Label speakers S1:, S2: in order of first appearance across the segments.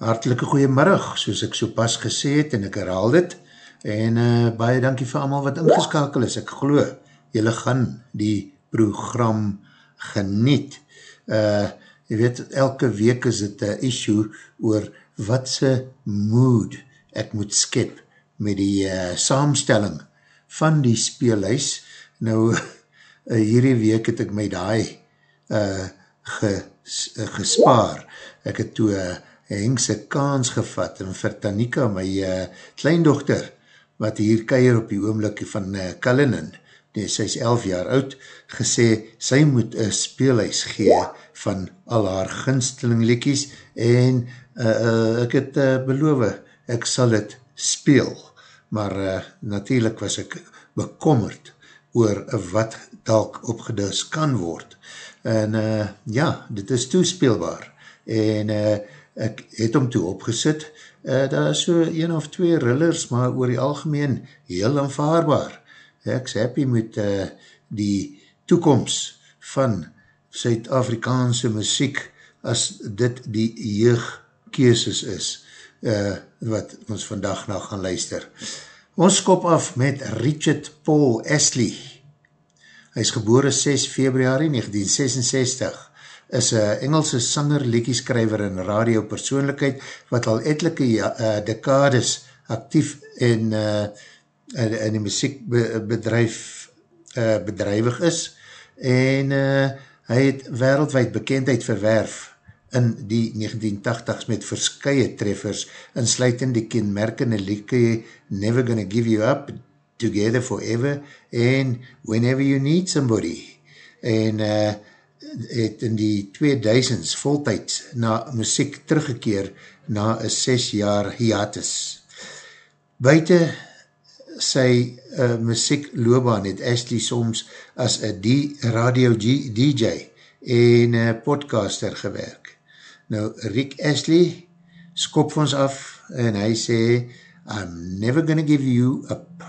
S1: Hartelike goeiemiddag, soos ek so pas gesê het en ek herhaal dit. En uh, baie dankie vir allemaal wat ingeskakel is, ek glo jylle gaan die program geniet. Uh, jy weet, elke week is het een issue oor watse mood ek moet skep met die uh, saamstelling van die speelhuis. Nou, uh, hierdie week het ek my daai uh, ges, uh, gespaar. Ek het toe uh, Hengse kans gevat en vir Tanika, my uh, kleindochter, wat hier keier op die oomlik van uh, Cullinan, nee, sy is 11 jaar oud, gesê, sy moet een speelhuis gee van al haar ginsteling liekies en uh, uh, ek het uh, beloof, ek sal het speel, maar uh, natuurlijk was ek bekommerd oor wat dalk opgedus kan word. En uh, ja, dit is toespeelbaar. En uh, ek het hom toe opgesit, uh, daar is so een of twee rillers, maar oor die algemeen heel aanvaarbaar. Ek is happy met uh, die toekomst van Suid-Afrikaanse muziek as dit die jeugkeeses is uh, wat ons vandag na gaan luister. Ons skop af met Richard Paul Astley. Hy is gebore 6 februari 1966 is een Engelse sanger, liedjeskrijver en radiopersoonlijkheid wat al etelike ja, uh, dekades actief en uh, in, in die muziekbedrijf uh, bedrijwig is en uh, hy het wereldwijd bekendheid verwerf in die 1980s met verskye treffers insluitend die kenmerkende liedje Never Gonna Give You Up, Together Forever en Whenever You Need Somebody en uh, het in die 2000s voltijds na muziek teruggekeer na een 6 jaar hiatus. Buiten sy uh, muziek loopbaan het Ashley soms as een radio DJ en podcaster gewerk. Nou, Rick Ashley skop ons af en hy sê, I'm never gonna give you up.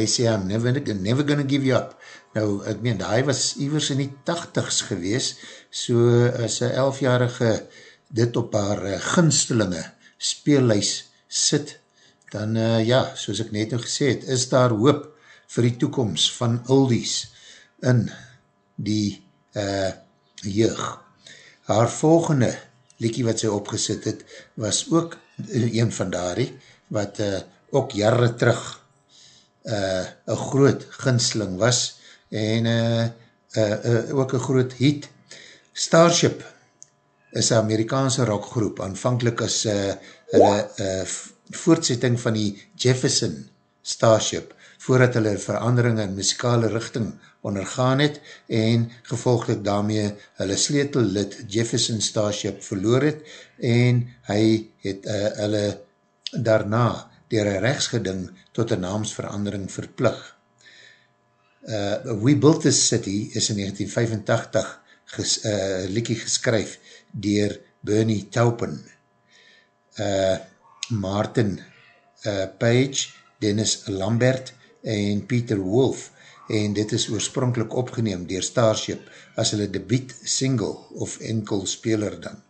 S1: Hy sê, I'm never, never gonna give you up. Nou, ek meen, hy was ivers in die tachtigs gewees, so as een elfjarige dit op haar uh, gunstelinge speellijs sit, dan uh, ja, soos ek net nou gesê het, is daar hoop vir die toekomst van oldies in die uh, jeug. Haar volgende liekie wat sy opgesit het, was ook een van daarie, wat uh, ook jare terug uh, een groot ginsling was, en uh, uh, uh, ook een groot hit. Starship is een Amerikaanse rockgroep, aanvankelijk as uh, hulle uh, voortsetting van die Jefferson Starship, voordat hulle verandering in muzikale richting ondergaan het, en gevolglik daarmee hulle sleetellid Jefferson Starship verloor het, en hy het uh, hulle daarna dier een rechtsgeding tot een naamsverandering verplug. Uh, We Built This City is in 1985 ges, uh, liekie geskryf dier Bernie Taupin, uh, Martin uh, Page, Dennis Lambert en Peter Wolf. En dit is oorspronkelijk opgeneem dier Starship as hulle debiet single of enkel speler dan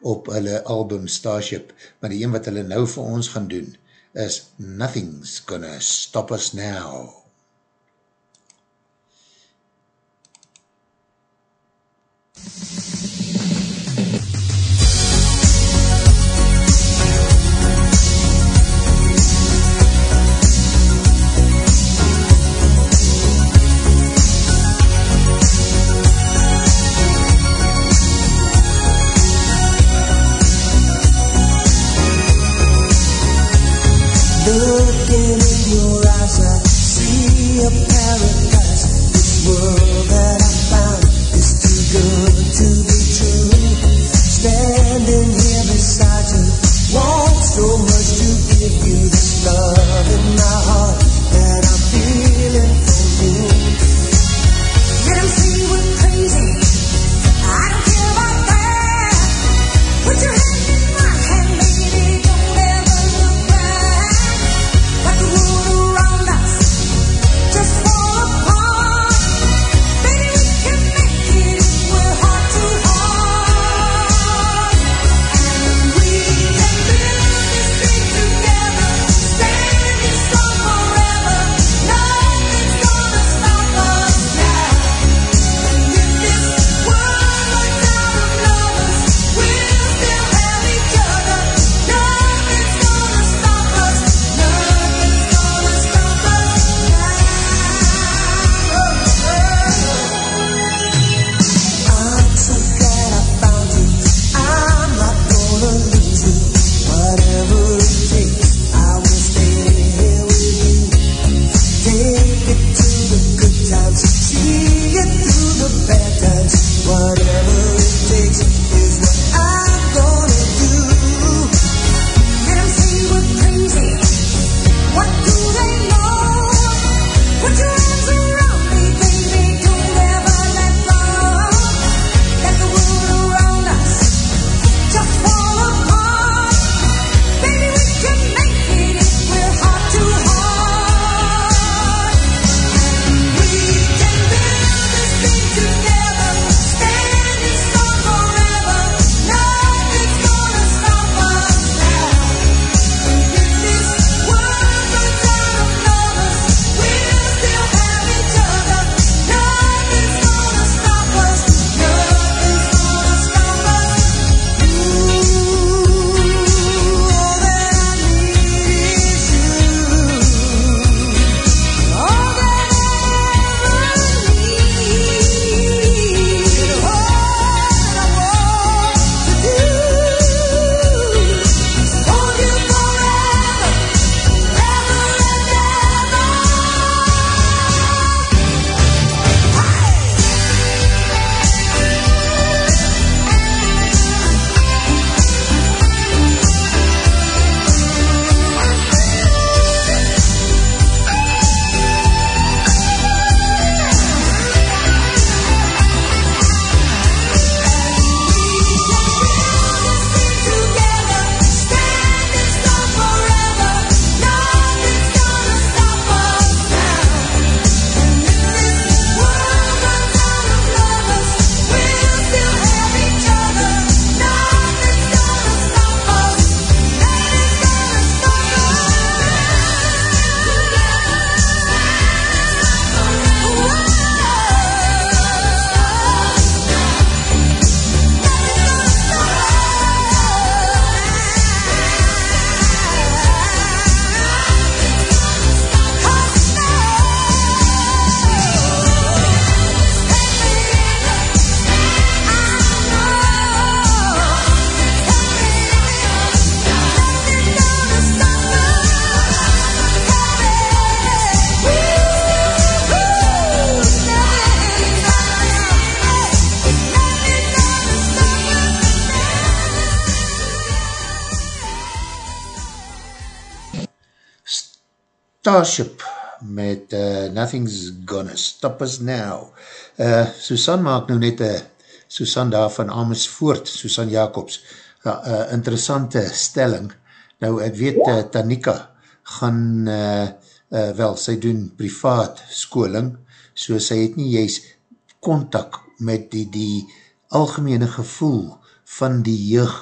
S1: op hulle album Starship, maar die een wat hulle nou vir ons gaan doen is Nothing's Gonna Stop Us Now.
S2: Looking
S1: Starship met uh, Nothing's Gonna Stop Us Now. Uh, Susan maak nou net een Susan daar van Amersfoort, Susan Jacobs, uh, uh, interessante stelling. Nou, ek weet, uh, Tanika gaan, uh, uh, wel, sy doen privaat skoling, so sy het nie juist contact met die, die algemene gevoel van die jeug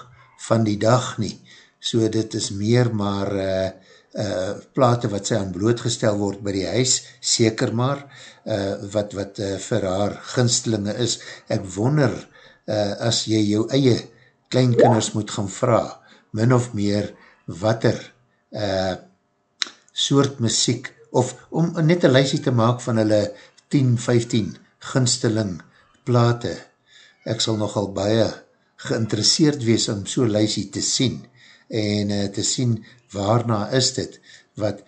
S1: van die dag nie. So dit is meer maar uh, uh, plate wat sy aan blootgestel word by die huis, seker maar, uh, wat, wat uh, vir haar ginstelinge is. Ek wonder, uh, as jy jou eie kleinkinders moet gaan vraag, min of meer, wat er uh, soort muziek, of om net een lijstje te maak van hulle 10, 15 ginsteling plate, ek sal nogal baie geïnteresseerd wees om so lijstje te sien, en uh, te sien waarna is dit, wat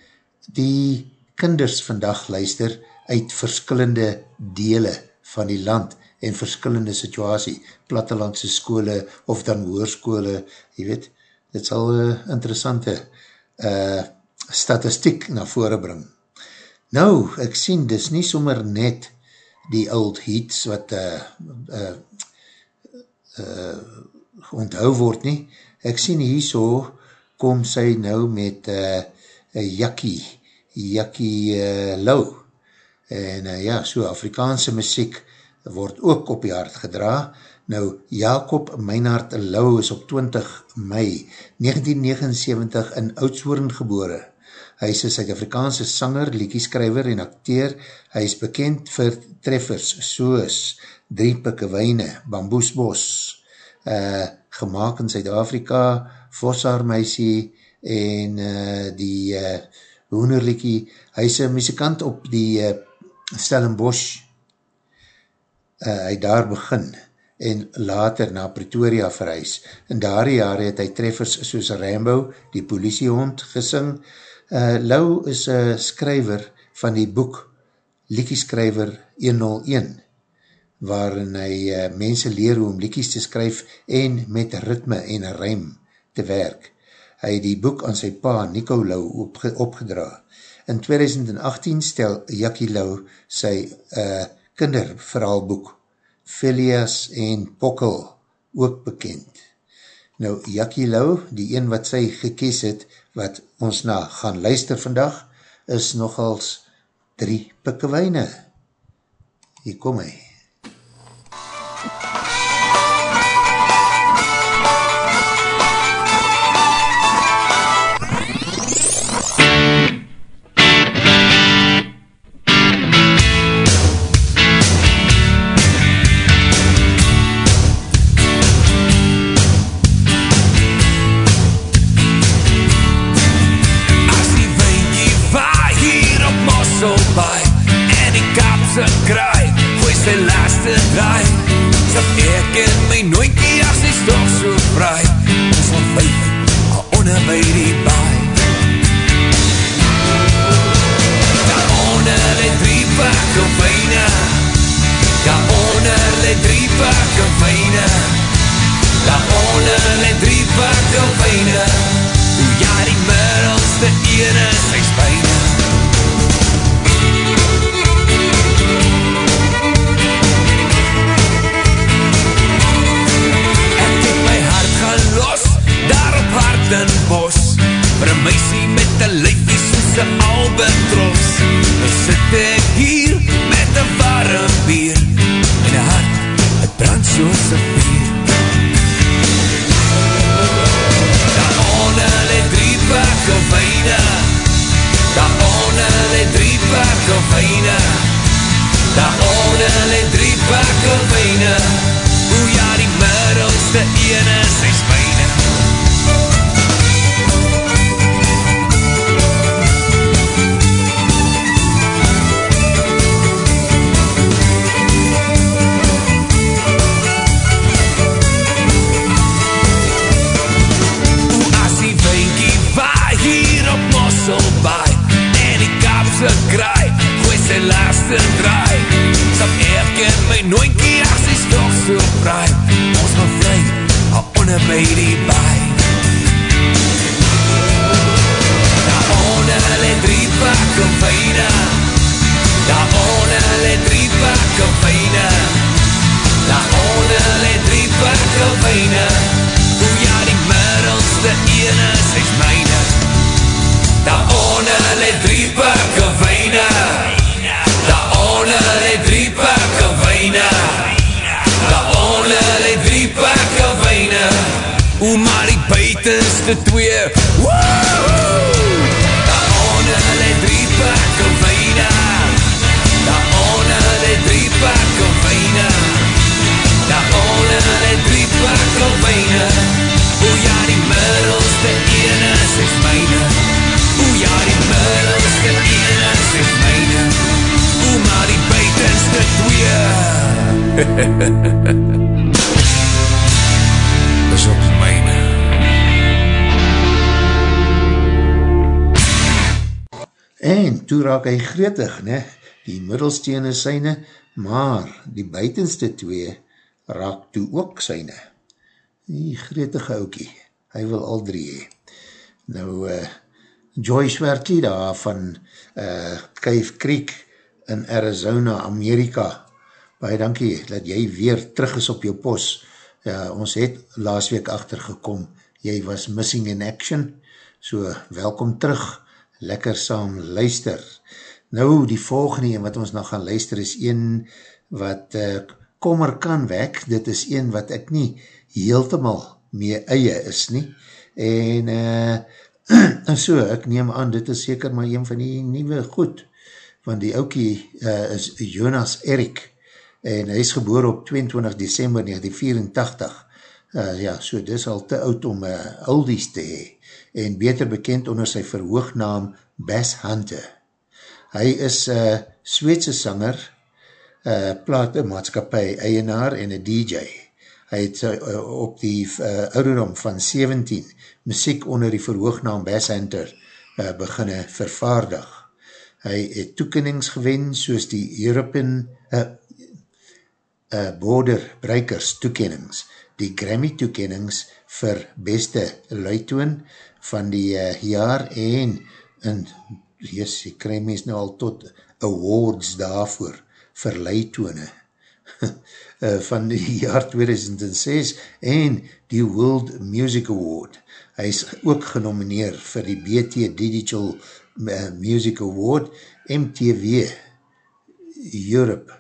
S1: die kinders vandag luister uit verskillende dele van die land en verskillende situasie, plattelandse skole of dan hoerskole, jy weet, dit sal uh, interessante uh, statistiek na vore bring. Nou, ek sien, dis nie sommer net die old heats wat uh, uh, uh, onthou word nie, ek sien hier so, kom sy nou met uh, Jakkie, Jakkie uh, Lou. En uh, ja, so Afrikaanse muziek word ook op die hart gedra. Nou, Jacob Meinhard Lou is op 20 mei 1979 in Oudshoorn gebore. Hy is een Suid-Afrikaanse sanger, liekieskrijver en acteer. Hy is bekend vir treffers soos Drie Pikke Wijne, Bamboesbos, uh, gemaakt in Suid-Afrika, Vossaarmeisie en uh, die uh, Hoenerliekie. Hy is een muzikant op die uh, Stellenbosch. Uh, hy daar begin en later na Pretoria verhuis. In daar jare het hy treffers soos Rainbow, die politiehond, gesing. Uh, Lou is een skryver van die boek Liekieskryver 101, waarin hy uh, mense leer hoe om liekies te skryf en met ritme en rijm te werk. Hy het die boek aan sy pa Nico Lou opge opgedra. In 2018 stel Jackie Lou sy uh, kinderverhaalboek Phileas en Pokkel ook bekend. Nou, Jackie Lou, die een wat sy gekies het, wat ons na gaan luister vandag, is nogals drie pikkewijne. Hier kom hy.
S3: Buitenste twee. Woehoe! Daaronder lê drie pakke wyne Daaronder lê drie pakke wyne Daaronder lê drie pakke wyne O ja, die middelste ene is myne. O ja, die middelste ene is myne. O maar die buitenste twee. is
S1: toe raak hy gretig, ne? die middelsteen is syne, maar die buitenste twee raak toe ook syne. Die gretige oukie, hy wil al drie hee. Nou, uh, Joyce Wertley daar van uh, Cave Creek in Arizona, Amerika, baie dankie dat jy weer terug is op jou pos. Ja, ons het laas week achtergekom, jy was missing in action, so welkom terug, lekker saam luister. Nou, die volgende een wat ons nog gaan luister is een wat uh, kommer kan wek, dit is een wat ek nie heeltemal mee eie is nie, en uh, en so, ek neem aan, dit is seker maar een van die nieuwe goed, want die oukie uh, is Jonas Erik, en hy is geboor op 22 december 1984, uh, ja, so dis al te oud om uh, oldies te hee, en beter bekend onder sy verhoognaam Bass Hunter. Hy is uh, Sweedse sanger, uh, platenmaatskapie, eienaar en een DJ. Hy het uh, op die uh, ouderdom van 17 muziek onder die verhoognaam Bass Hunter uh, beginne vervaardig. Hy het toekennings gewen soos die European uh, uh, Border Breakers toekennings, die Grammy toekennings vir beste luitoon van die uh, jaar en en yes, jy krij mens nou al tot awards daarvoor vir luitone uh, van die jaar 2006 en die World Music Award. Hy is ook genomineer vir die BT Digital uh, Music Award, MTV Europe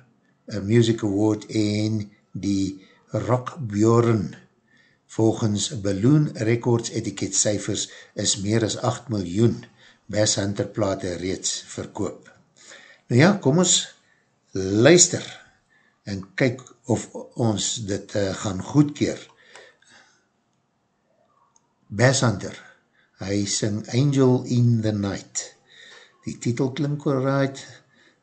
S1: uh, Music Award en die Rock Bjorn volgens Balloon Records etiket cijfers is meer as 8 miljoen Bass Hunter plate reeds verkoop. Nou ja, kom ons luister en kyk of ons dit uh, gaan goedkeer. Bass Hunter, hy sing Angel in the Night. Die titel klink alright,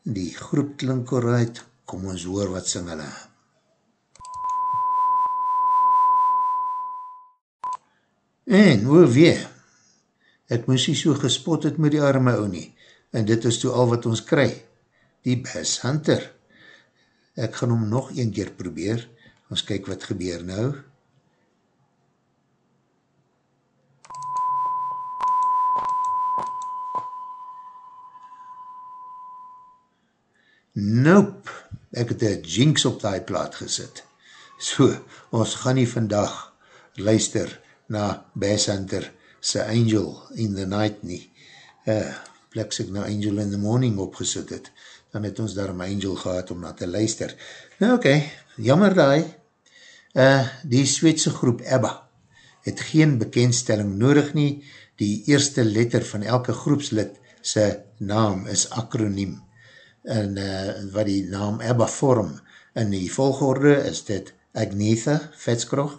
S1: die groep klink alright, kom ons hoor wat sing hulle. En, hoe wee, ek moes nie so gespot het met die arme ou nie, en dit is toe al wat ons kry, die Bass Hunter. Ek gaan hom nog een keer probeer, ons kyk wat gebeur nou. Nope, ek het een jinx op die plaat gesit. So, ons gaan nie vandag luister na Bass Hunter sy Angel in the Night nie. Uh, plek ek nou Angel in the Morning opgesit het, dan het ons daar my Angel gehad om na te luister. Nou oké, okay, jammer daai, uh, die Sweedse groep ABBA het geen bekendstelling nodig nie, die eerste letter van elke groepslid sy naam is akroniem, en uh, wat die naam ABBA vorm, in die volgorde is dit Agnetha Vetskroch,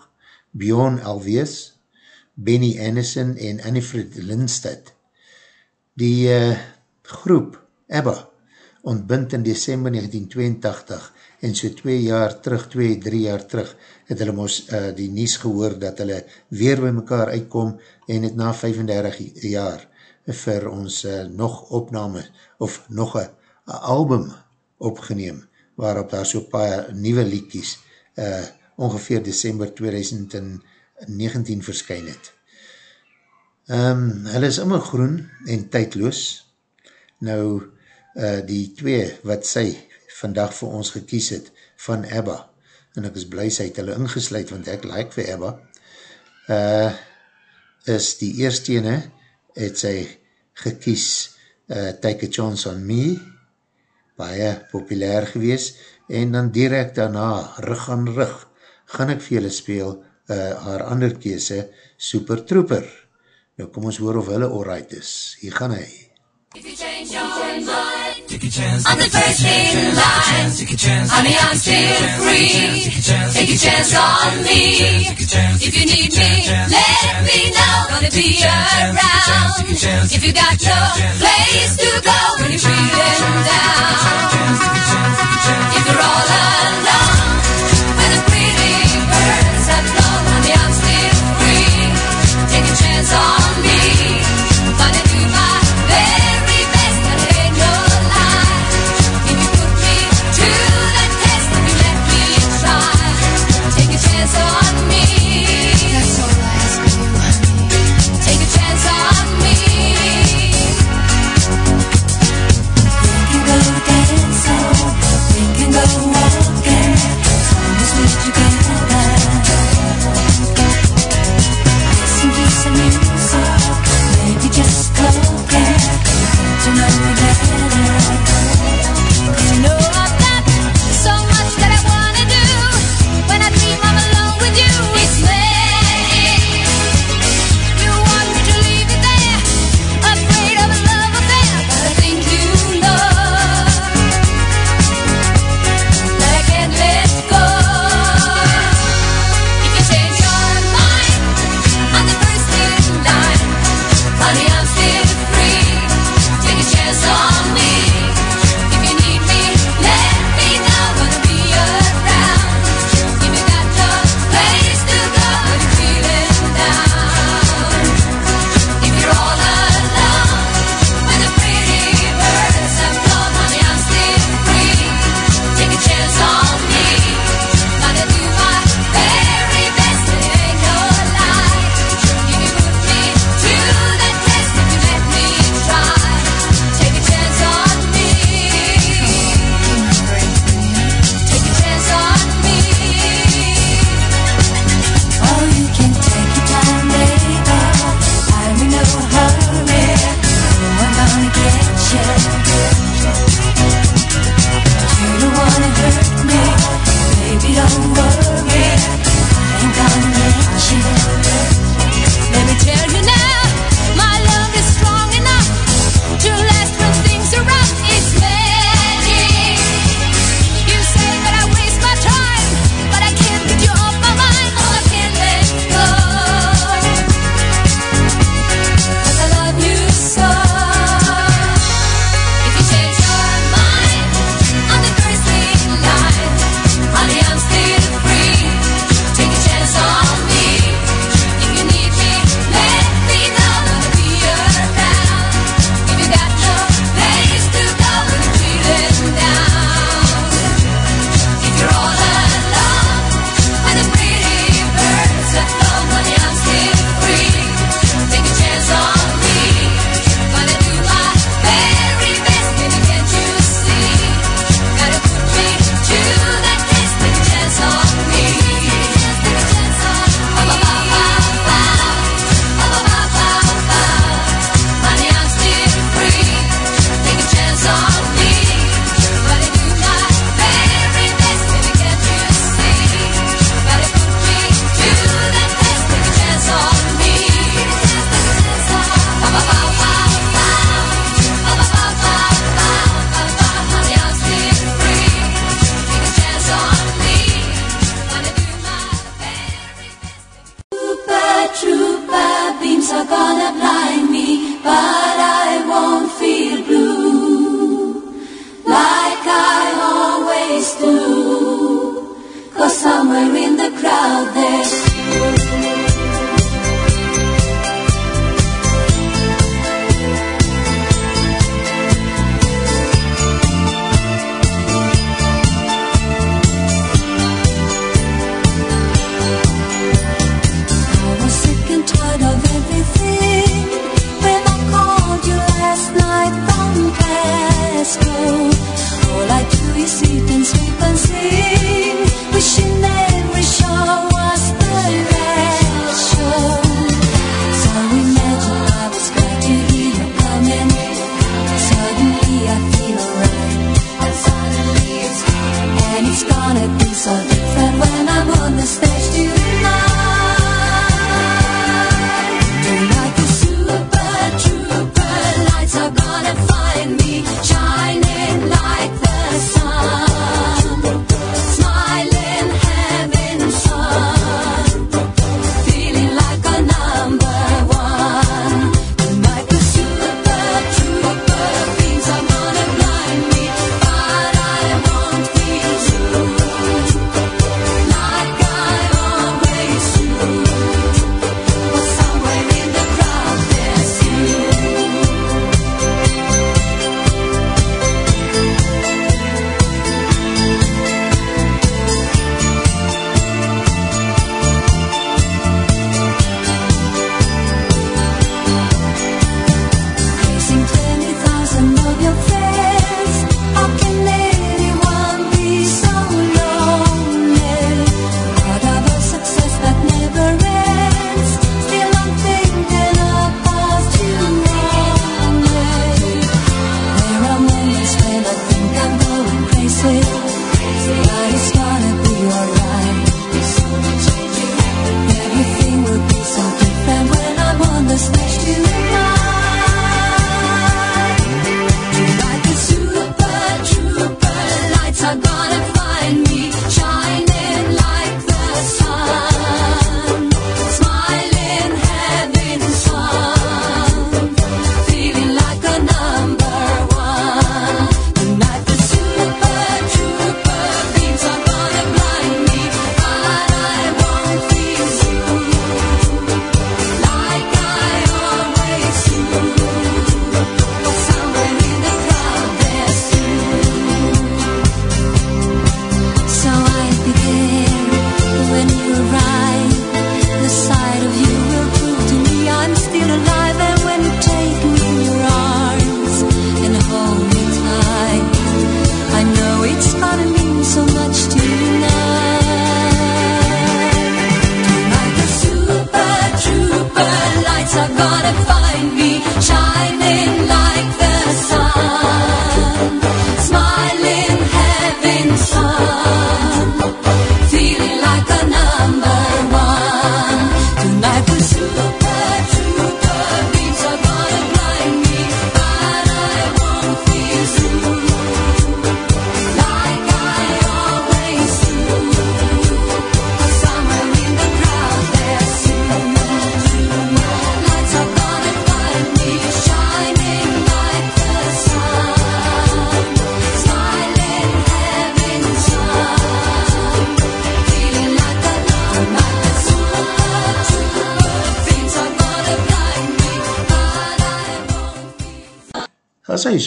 S1: Bjorn Alwees, Benny Anderson en Annifred Lindstedt. Die uh, groep ABBA ontbind in december 1982 en so twee jaar terug, twee, drie jaar terug, het hulle ons uh, die nies gehoor dat hulle weer by mekaar uitkom en het na 35 jaar vir ons uh, nog opname of nog een album opgeneem waarop daar so paar nieuwe liedjes uh, ongeveer december 2019 verskyn het. Um, hulle is immer groen en tydloos. Nou, uh, die twee wat sy vandag vir ons gekies het van Abba, en ek is blij sy het hulle ingesluid, want ek like vir Abba, uh, is die eerste ene, het sy gekies uh, Take a Chance on Me, baie populair gewees, en dan direct daarna, rug aan rug, gaan ek vir julle speel uh, haar ander kese Super Trooper. Nou kom ons hoor of hulle alright is. Hier gaan hy.
S4: If you change your mind Take a chance I'm the first in line Honey, I'm still free Take a chance on me If you need me, let me know Gonna be around If you got no place to go When you're feeling down If you're all alone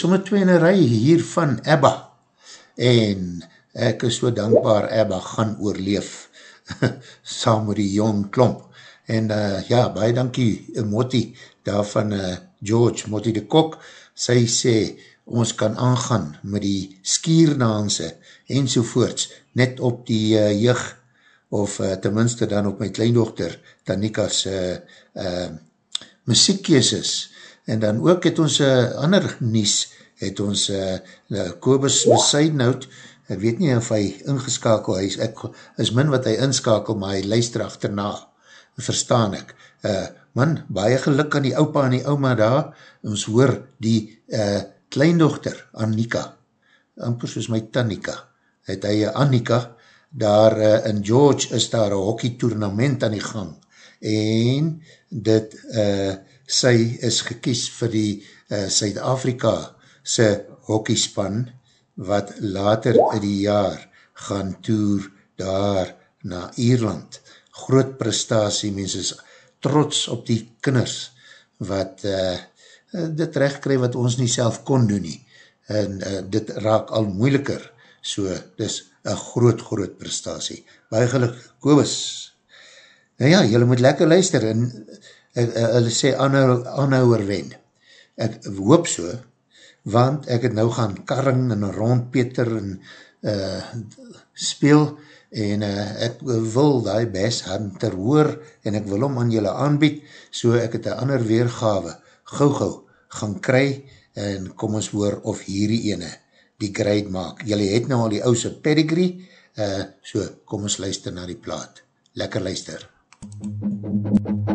S1: Sommer twee in een rij hier van Abba. En ek is so dankbaar Abba gaan oorleef saam met die jong klomp. En uh, ja, baie dankie uh, Motti daar van uh, George, Motti de Kok. Sy sê, ons kan aangaan met die skierdanse en sovoorts, net op die uh, jeug, of uh, tenminste dan op my kleindochter, Tanika's uh, uh, muziekkeeses. En dan ook het ons uh, ander nies, het ons uh, Kobus Messijdnout, ek weet nie of hy ingeskakel, hy is, ek, is min wat hy inskakel, maar hy luister achterna, verstaan ek. Uh, man, baie geluk aan die opa en die oma daar, ons hoor die uh, kleindochter, Annika, amper soos my Tanika, het hy uh, Annika, daar uh, in George is daar een hockey tournament aan die gang, en dit, uh, sy is gekies vir die uh, Suid-Afrika sy hockeyspan, wat later in die jaar gaan toer daar na Ierland. Groot prestatie, mens is trots op die kinders, wat uh, dit recht krijg wat ons nie self kon doen nie. En uh, dit raak al moeiliker, so dis een groot, groot prestatie. Baie geluk, Kobus. Nou ja, jylle moet lekker luister, en uh, uh, hulle sê aanhou, aanhouwer wen. Ek hoop so, want ek het nou gaan karring en rondpeter en uh, speel, en uh, ek wil die best hunter hoor, en ek wil hom aan julle aanbied, so ek het een ander weergawe, gauw gauw, gaan kry, en kom ons hoor of hierdie ene die grade maak. Julle het nou al die ouse pedigree, uh, so kom ons luister na die plaat. Lekker luister.
S5: You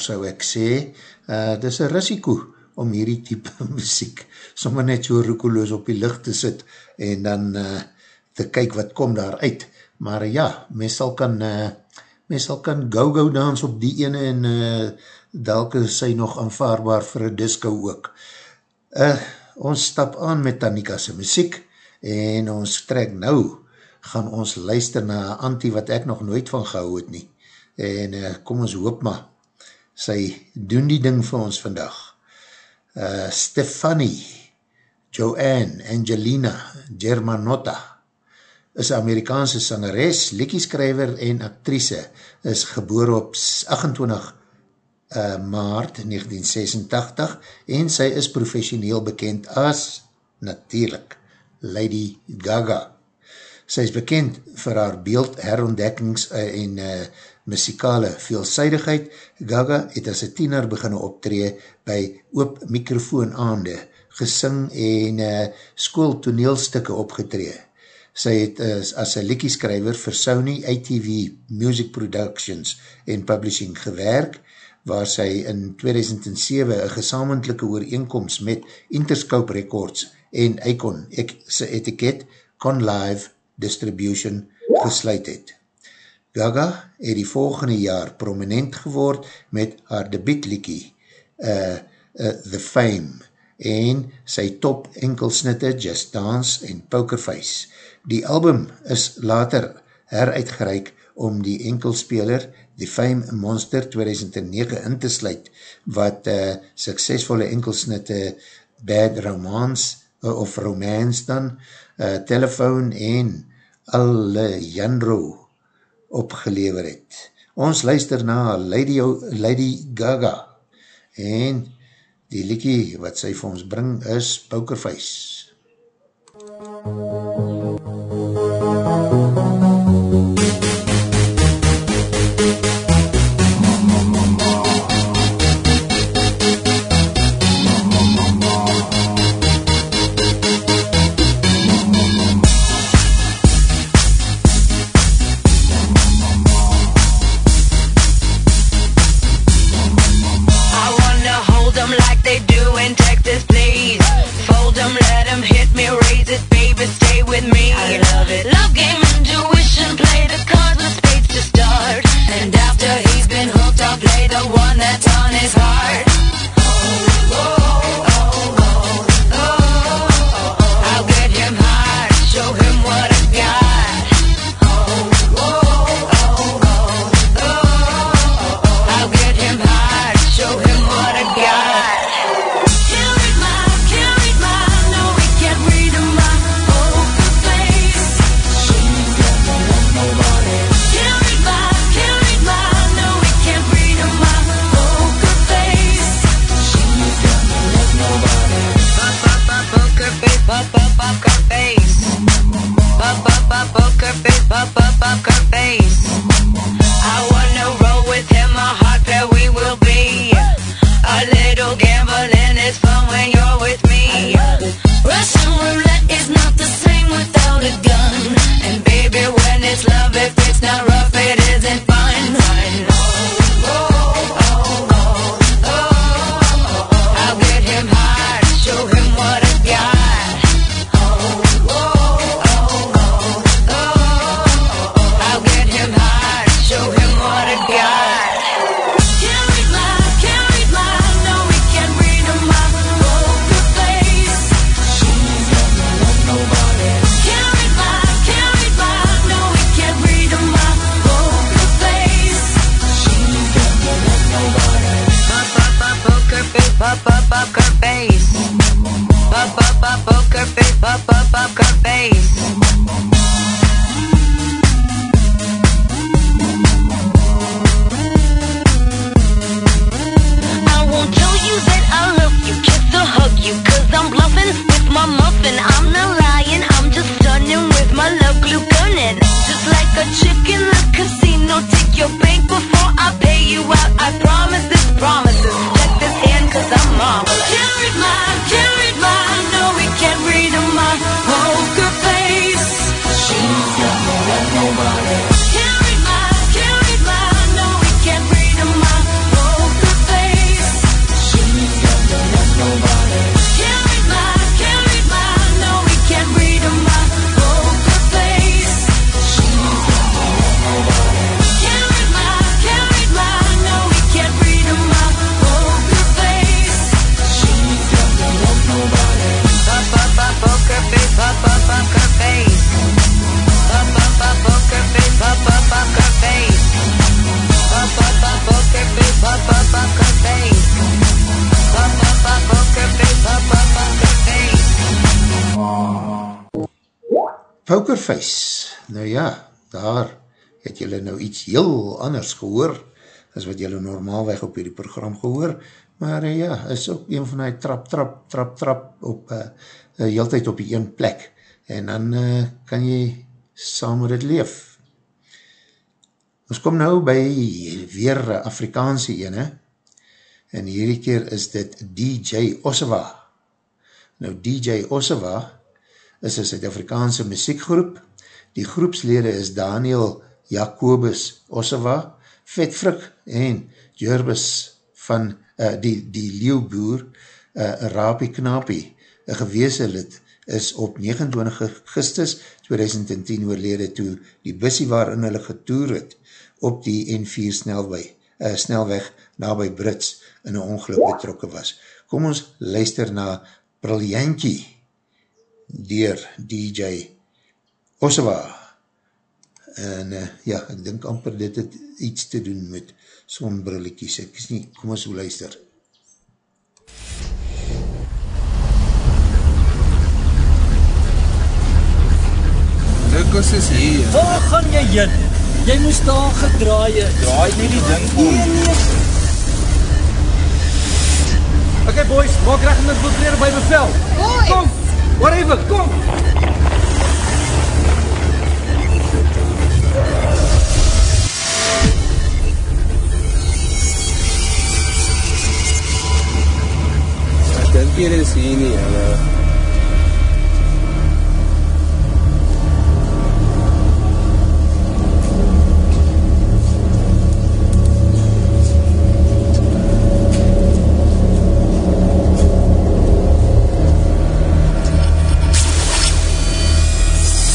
S1: sou ek sê, uh, dis een risiko om hierdie type muziek sommer net so roekeloos op die licht te sit en dan uh, te kyk wat kom daar uit. Maar uh, ja, meestal kan uh, meestal kan go-go dans op die ene en uh, dalke sy nog aanvaarbaar vir een disco ook. Uh, ons stap aan met Tanika's muziek en ons trek nou, gaan ons luister na antie wat ek nog nooit van gehou het nie. En uh, kom ons hoop maar, sy doen die ding vir ons vandag. Uh, Stefanie, Joanne, Angelina, Germanotta, is Amerikaanse sangeres, liekieskrijver en actrice, is geboor op 28 uh, maart 1986 en sy is professioneel bekend as, natuurlijk, Lady Gaga. Sy is bekend vir haar beeld herontdekkings uh, en uh, muzikale veelzijdigheid. Gaga het as een tiener beginne optree by oop microfoon aande, gesing en uh, school toneelstukke opgetree. Sy het as, as een liekieskrijver vir Sony ATV Music Productions en Publishing gewerk, waar sy in 2007 een gesamentlijke ooreenkomst met Interscope Records en Icon ek, sy etiket Con Live Distribution gesluit het. Gaga het die volgende jaar prominent geword met haar debietliekie uh, uh, The Fame en sy top enkelsnitte Just Dance en Pokerface. Die album is later heruitgereik om die enkelspeler The Fame Monster 2009 in te sluit, wat uh, suksesvolle enkelsnitte Bad Romance uh, of Romance dan, uh, Telephone en Alejandro opgelever het. Ons luister na Lady, Lady Gaga en die liekie wat sy vir ons bring is Pokerface. MUZIEK heel anders gehoor, as wat julle normaalweg op hierdie program gehoor, maar uh, ja, is ook een van die trap, trap, trap, trap op, uh, uh, heel tyd op die een plek, en dan uh, kan jy saam met het leef. Ons kom nou by weer Afrikaanse ene, en hierdie keer is dit DJ Ossewa. Nou DJ Ossewa is een Suid-Afrikaanse muziekgroep, die groepslede is Daniel Jacobus Ossewa, Vetfrik en Jervis van uh, die, die Leeuwboer, uh, Rapie Knapie, een geweese lid, is op 29 augustus 2010 oorlede toe die bussie waarin hulle getoer het op die N4 snelweg, uh, snelweg na by Brits in een ongeluk betrokken was. Kom ons luister na Briljantie dier DJ Ossewa en uh, ja, ek dink amper dit het iets te doen met sonbrillekies, ek is nie, kom ons luister.
S6: Lukas is hier.
S7: Waar gaan jy heen? Jy moes daar gedraai het.
S6: Draai nie die ding om.
S7: Nee, nee. Okay boys, maak reg met infiltreren by bevel.
S8: Boys!
S7: Kom, whatever, kom.
S6: Ek dink hier is hier nie, hulle.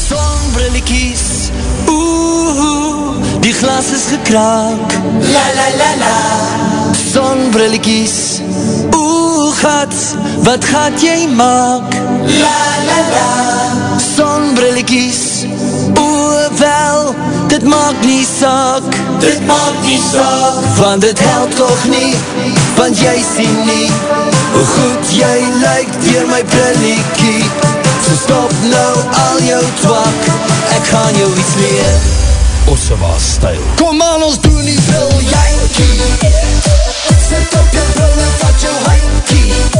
S9: Zonbrilletjies, oeh, die glas is gekraak. La la la la. Zonbrilletjies, oeh, gat, wat gaat jy maak? La la la. Zonbrilletjies, oeh, wel, dit maak nie saak. Dit maak nie saak. Want dit help toch nie, want jy sien nie, hoe goed jy lyk dier my brilletjie. So stop nou al jou twak Ek gaan jou iets leer
S10: Ossewa stijl.
S9: Kom aan ons doen die briljantjie Sit op jou key.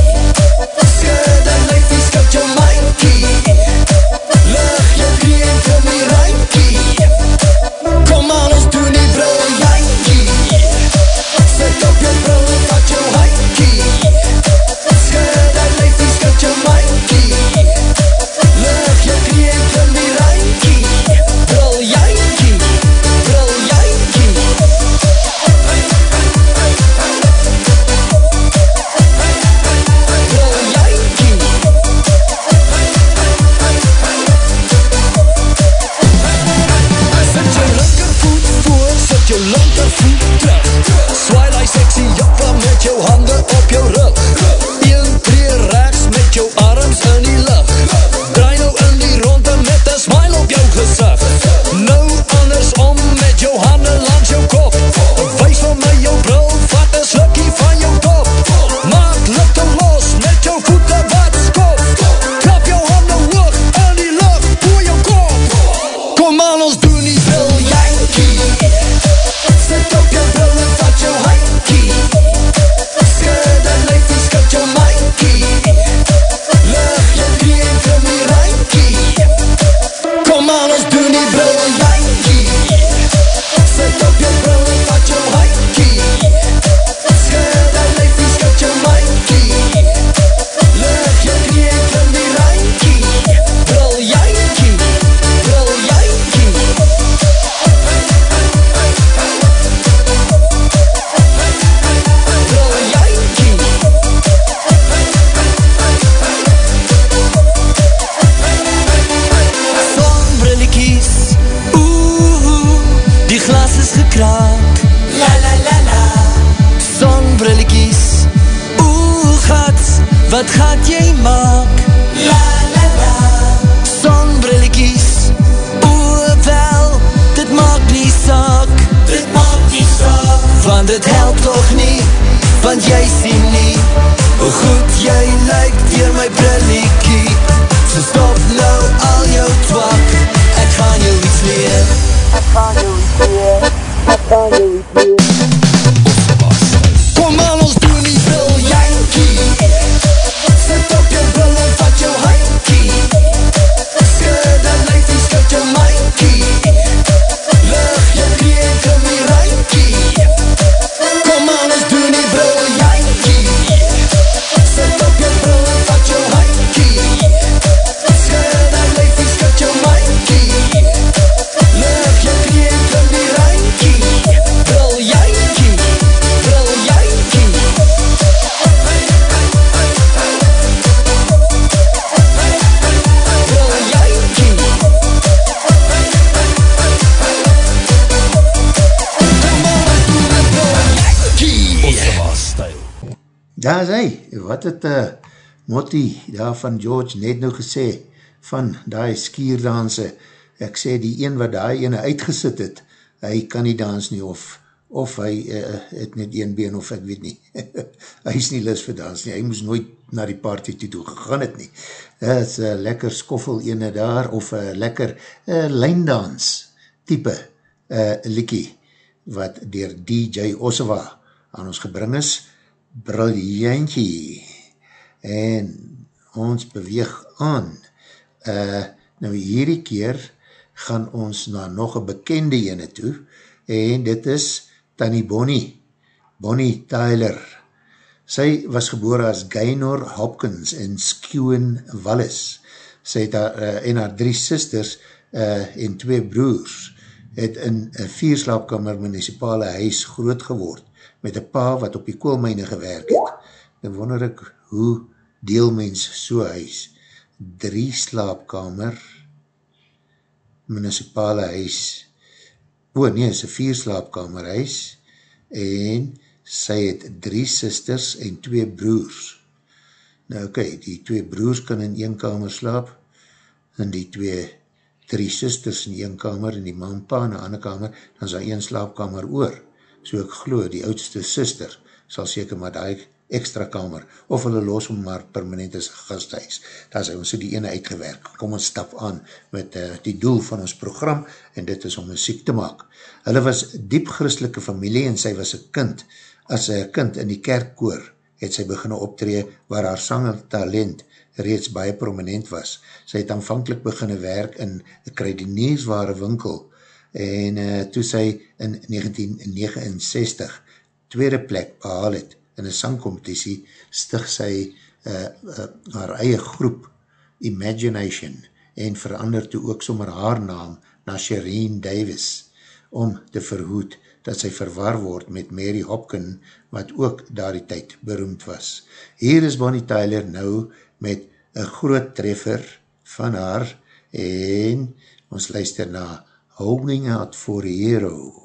S9: Wat
S1: het uh, Motti daar van George net nou gesê, van die skierdanse, ek sê die een wat die ene uitgesit het, hy kan nie dans nie, of, of hy uh, het net een been, of ek weet nie, hy is nie lis vir dans nie, hy moes nooit na die party toe toe gegaan het nie, dat is uh, lekker skoffel ene daar, of uh, lekker uh, lijndans type uh, likkie, wat dier DJ Ossewa aan ons gebring is, briljantjie, en ons beweeg aan, uh, nou hierdie keer gaan ons na nog een bekende ene toe, en dit is Tanny Bonnie, Bonnie Tyler. Sy was gebore as Gaynor Hopkins in Skewen Wallis. Sy het haar, uh, en haar drie sisters uh, en twee broers het in een vierslaapkamer municipale huis groot geword met een pa wat op die koolmijne gewerk het. Dan wonder ek hoe deel mens so huis. Drie slaapkamer municipale huis. O nee, is een vier slaapkamer huis en sy het drie sisters en twee broers. Nou oké, okay, die twee broers kan in een kamer slaap en die twee drie sisters in een kamer en die man pa in een ander kamer, dan is daar een slaapkamer oor so ek glo, die oudste sister sal seker maar die extra kamer, of hulle los om maar permanent as gasthuis. Daar is ons so die ene uitgewerk. Kom ons stap aan met uh, die doel van ons program, en dit is om muziek te maak. Hulle was diep christelike familie, en sy was een kind. As een kind in die kerkkoor, het sy beginne optree, waar haar sanger talent reeds baie prominent was. Sy het aanvankelijk beginne werk in een kruideniersware winkel, en uh, toe sy in 1969 tweede plek behaal het in een sangcompetitie, stig sy uh, uh, haar eie groep Imagination en verander toe ook sommer haar naam na Shireen Davis om te verhoed dat sy verwar word met Mary Hopkin wat ook daar die tyd beroemd was. Hier is Bonnie Tyler nou met een groot treffer van haar en ons luister na Holding Out for a Hero.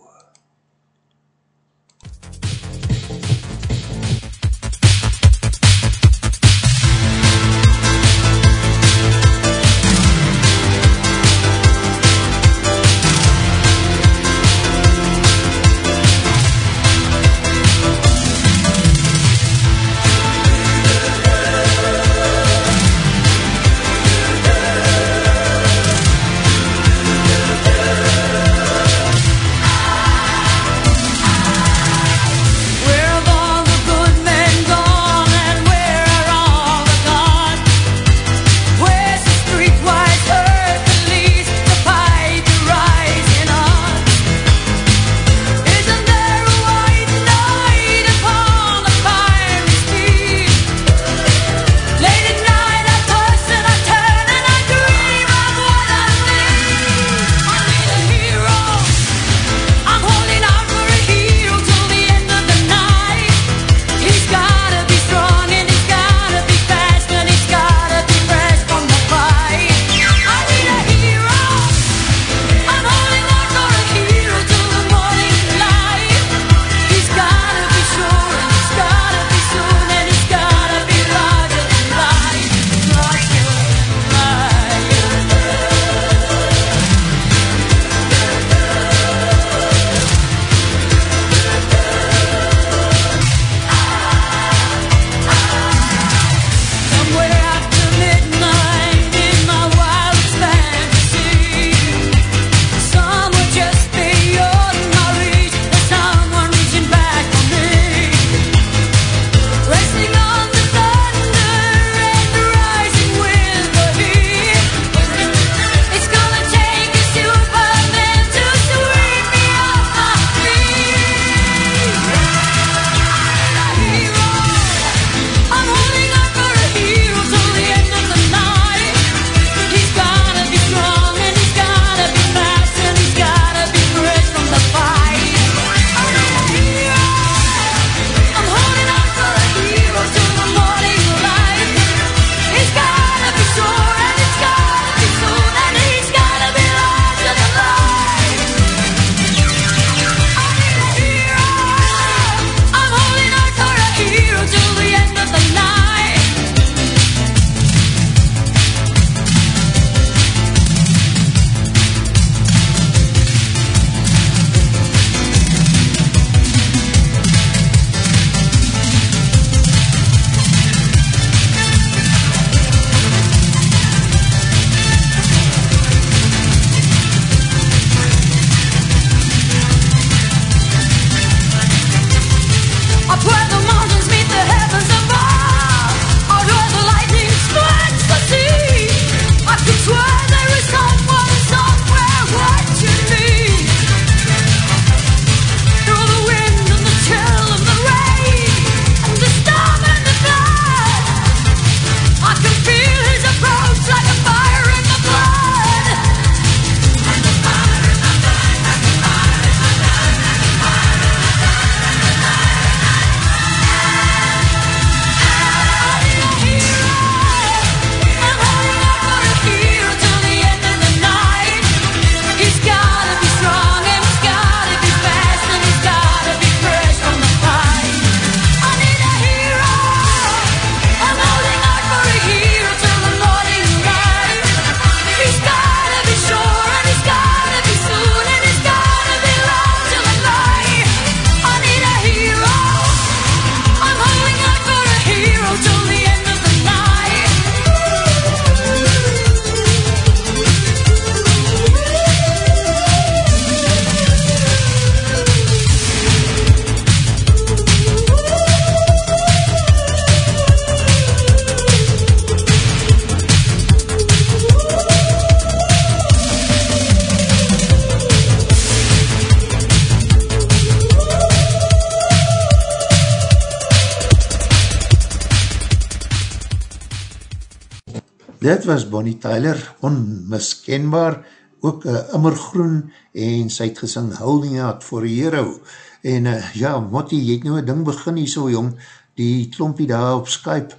S1: Dit was Bonnie Tyler, onmiskenbaar, ook uh, immergroen, en sy het gesing Holding Out for a Hero. En uh, ja, Motti, jy het nou een ding begin hier so jong, die klompie daar op Skype,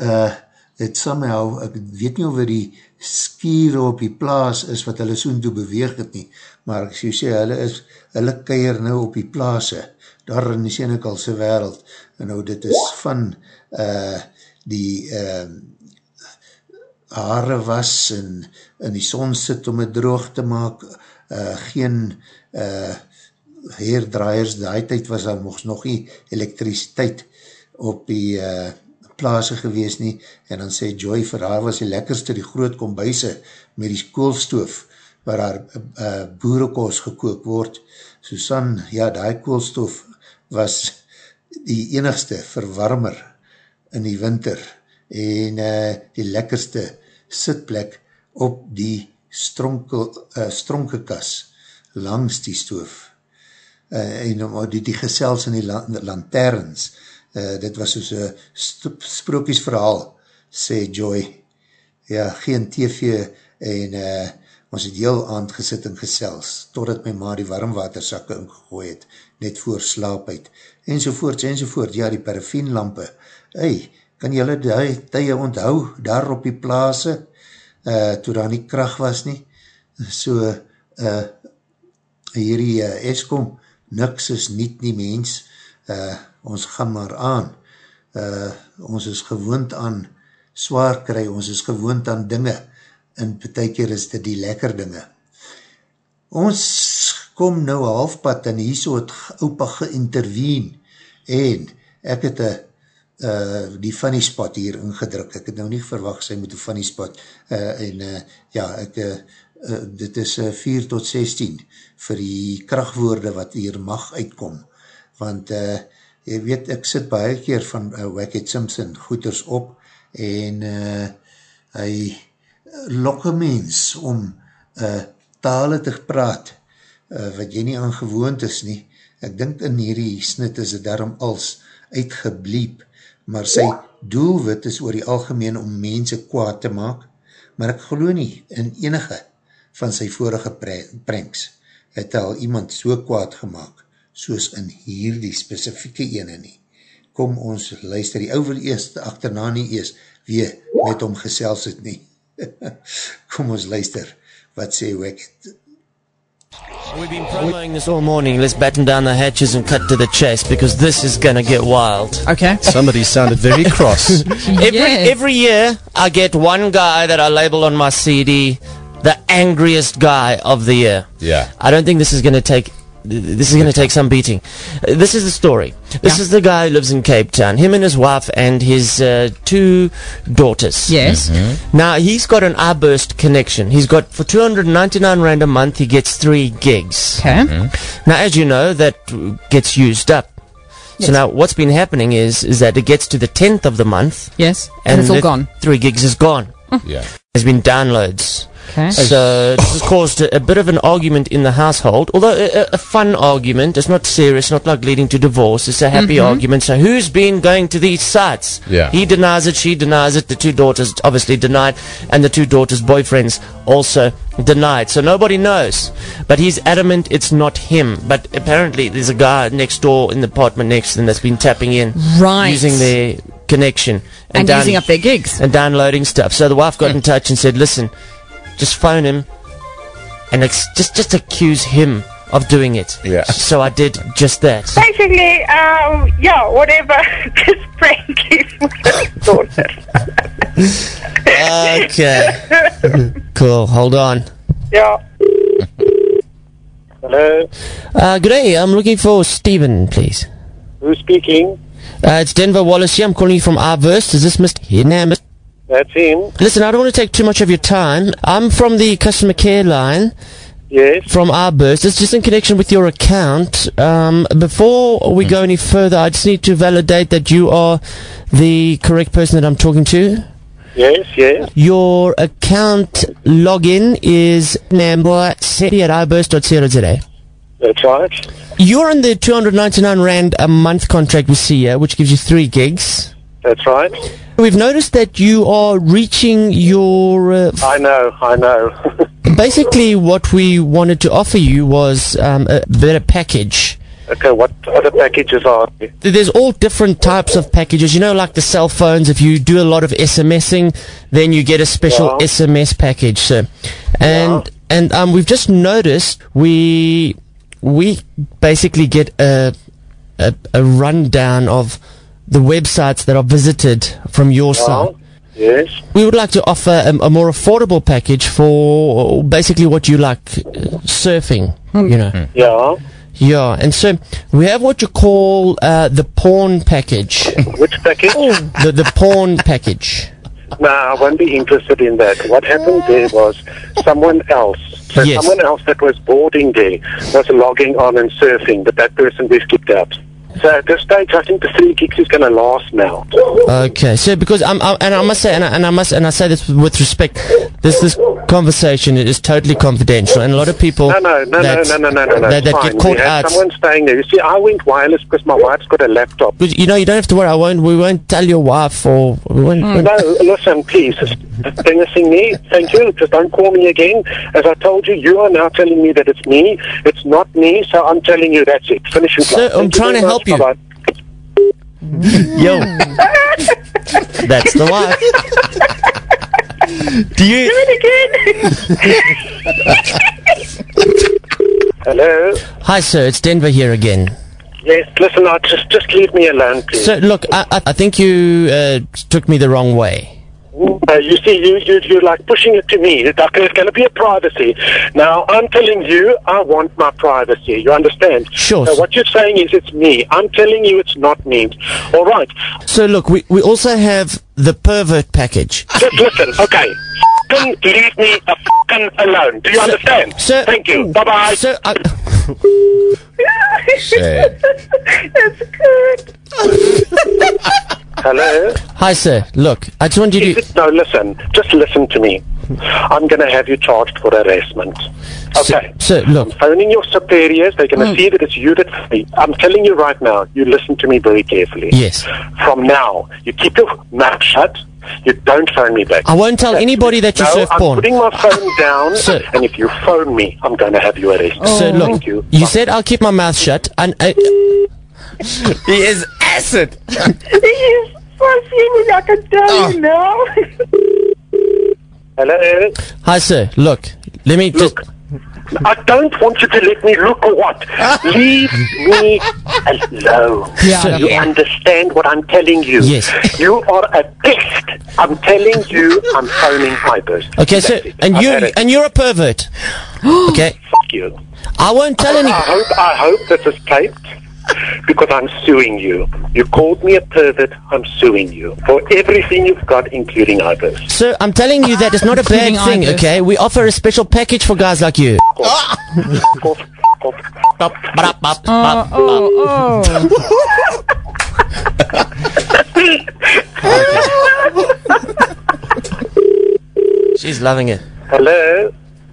S1: uh, het somehow, ek weet nie of die skier op die plaas is wat hulle soen toe beweeg het nie, maar ek sê, hulle is, hulle keier nou op die plaase, daar in die Senekalse wereld, en nou dit is van uh, die uh, haare was en in die son sit om het droog te maak, uh, geen uh, heerdraaiers, die tyd was daar nog nie elektriciteit op die uh, plaase gewees nie, en dan sê Joy, vir haar was die lekkerste die groot kombuise met die koolstoof, waar haar uh, boerekoos gekook word. Susan, ja, die koolstoof was die enigste verwarmer in die winter, en uh, die lekkerste sitplek op die uh, stronkekas langs die stoof. Uh, en uh, die, die gesels in die la lanterns, uh, dit was soos een sprookjesverhaal, sê Joy. Ja, geen tv en uh, ons het heel aand gesit en gesels, totdat my ma die warmwatersakke ingegooi het, net voor slaap uit, enzovoorts, enzovoort, ja, die paraffeenlampe, ei, kan jylle die tye onthou, daar op die plaase, uh, toe daar nie kracht was nie, so, uh, hierdie uh, Eskom, niks is niet nie mens, uh, ons gaan maar aan, uh, ons is gewoond aan zwaar kry, ons is gewoond aan dinge, en betekeer is dit die lekker dinge. Ons kom nou halfpad en hier so het opa geïnterveen en ek het a, uh, die funny spot hier ingedruk. Ek het nou nie verwacht sy moet een funny spot uh, en uh, ja, ek, uh, uh, dit is uh, 4 tot 16 vir die krachtwoorde wat hier mag uitkom. Want uh, jy weet, ek sit baie keer van uh, Wackett Simpson goeders op en uh, hy lok een mens om uh, tale te praat uh, wat jy nie aangewoond is nie. Ek dink in hierdie snit is het daarom als uitgebliep, maar sy doelwit is oor die algemeen om mense kwaad te maak, maar ek geloof nie in enige van sy vorige pranks het al iemand so kwaad gemaakt, soos in hierdie specifieke ene nie. Kom ons luister die ouwe eerst, achterna nie ees, wie met hom gesels het nie. Kom ons luister, wat sê Wicked?
S11: We've been promoting this all morning. Let's batten down the hatches and cut to the chase because this is going to get wild.
S12: Okay.
S10: Somebody sounded very cross.
S11: Every, every year, I get one guy that I label on my CD the angriest guy of the year.
S10: Yeah.
S11: I don't think this is going to take this is going to take some beating. This is the story. This is the guy who lives in Cape Town. Him and his wife and his uh, two daughters.
S12: Yes.
S11: Now he's got an iBurst connection. He's got for 299 rand a month. He gets three gigs.
S12: Okay.
S11: Now, as you know, that gets used up. So now, what's been happening is is that it gets to the 10th of the month.
S12: Yes. And, it's all gone.
S11: Three gigs is gone.
S10: Yeah.
S11: There's been downloads.
S12: Okay.
S11: So this has caused a, a bit of an argument in the household, although a, a, a fun argument. It's not serious, not like leading to divorce. It's a happy mm-hmm. argument. So who's been going to these sites?
S10: Yeah.
S11: He denies it, she denies it. The two daughters obviously denied, and the two daughters' boyfriends also denied. So nobody knows. But he's adamant it's not him. But apparently there's a guy next door in the apartment next to them that's been tapping in,
S12: Right.
S11: using their connection
S12: And
S11: down-
S12: using up their gigs.
S11: and downloading stuff. So the wife got in touch and said, "Listen, just phone him and ex- just just accuse him of doing it."
S10: Yeah.
S11: So I did just that.
S13: Basically, um, yeah, whatever. Just prank his daughter.
S11: Okay. cool. Hold on.
S13: Yeah.
S14: Hello,
S11: Uh, good day. I'm looking for Stephen, please.
S14: who's speaking?
S11: Uh, it's Denver Wallace here. I'm calling you from Arverst. Is this Mr. Hernandez?
S14: That's him.
S11: Listen, I don't want to take too much of your time. I'm from the customer care line.
S14: Yes.
S11: From Arburst. It's just in connection with your account. Um, before we go any further, I just need to validate that you are the correct person that I'm talking to.
S14: Yes, yes.
S11: Your account login is number city at iburst.co.za.
S14: That's right.
S11: You're on the 299 Rand a month contract with SIA, which gives you three gigs.
S14: That's right.
S11: We've noticed that you are reaching your. Uh,
S14: I know, I know.
S11: basically, what we wanted to offer you was um, a better package.
S14: okay, what other packages are there?
S11: There's all different types of packages. You know, like the cell phones. If you do a lot of SMSing, then you get a special
S14: Yeah.
S11: SMS package. So, and and um, we've just noticed we we basically get a, a a rundown of the websites that are visited from your side.
S14: Yes.
S11: We would like to offer a, a more affordable package for basically what you like, uh, surfing. You know.
S14: Yeah.
S11: Yeah, and so we have what you call uh, the porn package.
S14: Which package?
S11: The the porn package.
S14: Nah, I won't be interested in that. What happened there was someone else. So
S11: Yes.
S14: someone else that was boarding there was logging on and surfing, but that person we've kicked out. So at this stage, I think the three gigs is going to last now.
S11: Okay, so because I'm, I, and I must say, and I, and I must, and I say this with respect, this this conversation is totally confidential, and a lot of people
S14: No, no, no,
S11: that,
S14: no, no, no, no, no.
S11: that,
S14: it's
S11: that
S14: fine.
S11: get caught
S14: we had
S11: out.
S14: someone staying there. You see, I went wireless because my wife's got a laptop.
S11: But, you know, you don't have to worry. I won't. We won't tell your wife, or we won't. Hmm. won't-
S14: No, listen, please. Anything me? Thank you. Just don't call me again. As I told you, you are now telling me that it's me. It's not me, so I'm telling you that's it. Finish it.
S11: Sir, I'm trying to help you.
S14: Bye-bye.
S11: Yo, that's the wife. Do you? Do it again.
S14: Hello.
S11: Hi, sir. It's Denver here again.
S14: Yes, listen, now, just just leave me alone, please.
S11: So, look, I, I, I think you uh, took me the wrong way.
S14: Uh, you see, you, you, you're like pushing it to me. There's going to be a privacy. Now, I'm telling you, I want my privacy. You understand?
S11: Sure.
S14: So what you're saying is it's me. I'm telling you it's not me. All right.
S11: So, look, we, we also have the pervert package.
S14: Just listen, okay. F***ing leave me a f***ing alone. Do you understand?
S11: Sir,
S14: Thank you. Bye-bye.
S11: Sir, I,
S13: That's good.
S14: Hello?
S11: hi, sir. Look, I just want you to.
S14: it, no, listen. Just listen to me. I'm going to have you charged for harassment. Okay.
S11: Sir, look, I'm
S14: Phoning your superiors, they're going to
S11: Mm.
S14: see that it's you that. I'm telling you right now, you listen to me very carefully.
S11: Yes.
S14: From now, you keep your mouth shut. You don't phone me back.
S11: I won't tell anybody that you
S14: no,
S11: surf
S14: I'm
S11: porn.
S14: putting my phone down,
S11: Sir.
S14: and if you phone me, I'm going to have you arrested.
S11: Sir, look,
S14: Thank you.
S11: you said I'll keep my mouth shut, and I,
S10: He is acid.
S13: He is so feeling I can tell you now.
S14: Hello?
S11: hi, sir. Look, let me just.
S14: I don't want you to let me look or what. Leave me alone.
S11: Yeah.
S14: You understand what I'm telling you?
S11: Yes.
S14: You are a pest. I'm telling you, I'm phoning Ibis.
S11: Okay, so and you and you're a pervert. okay,
S14: Fuck you.
S11: I won't tell
S14: I
S11: any.
S14: hope, I hope this is taped because I'm suing you. You called me a pervert. I'm suing you for everything you've got, including Ibis.
S11: Sir, I'm telling you that it's not a bad
S12: Including
S11: thing.
S12: Ibis.
S11: Okay, we offer a special package for guys like you.
S14: Fuck off, fuck off.
S12: Oh, oh, oh.
S11: She's loving it.
S14: Hello?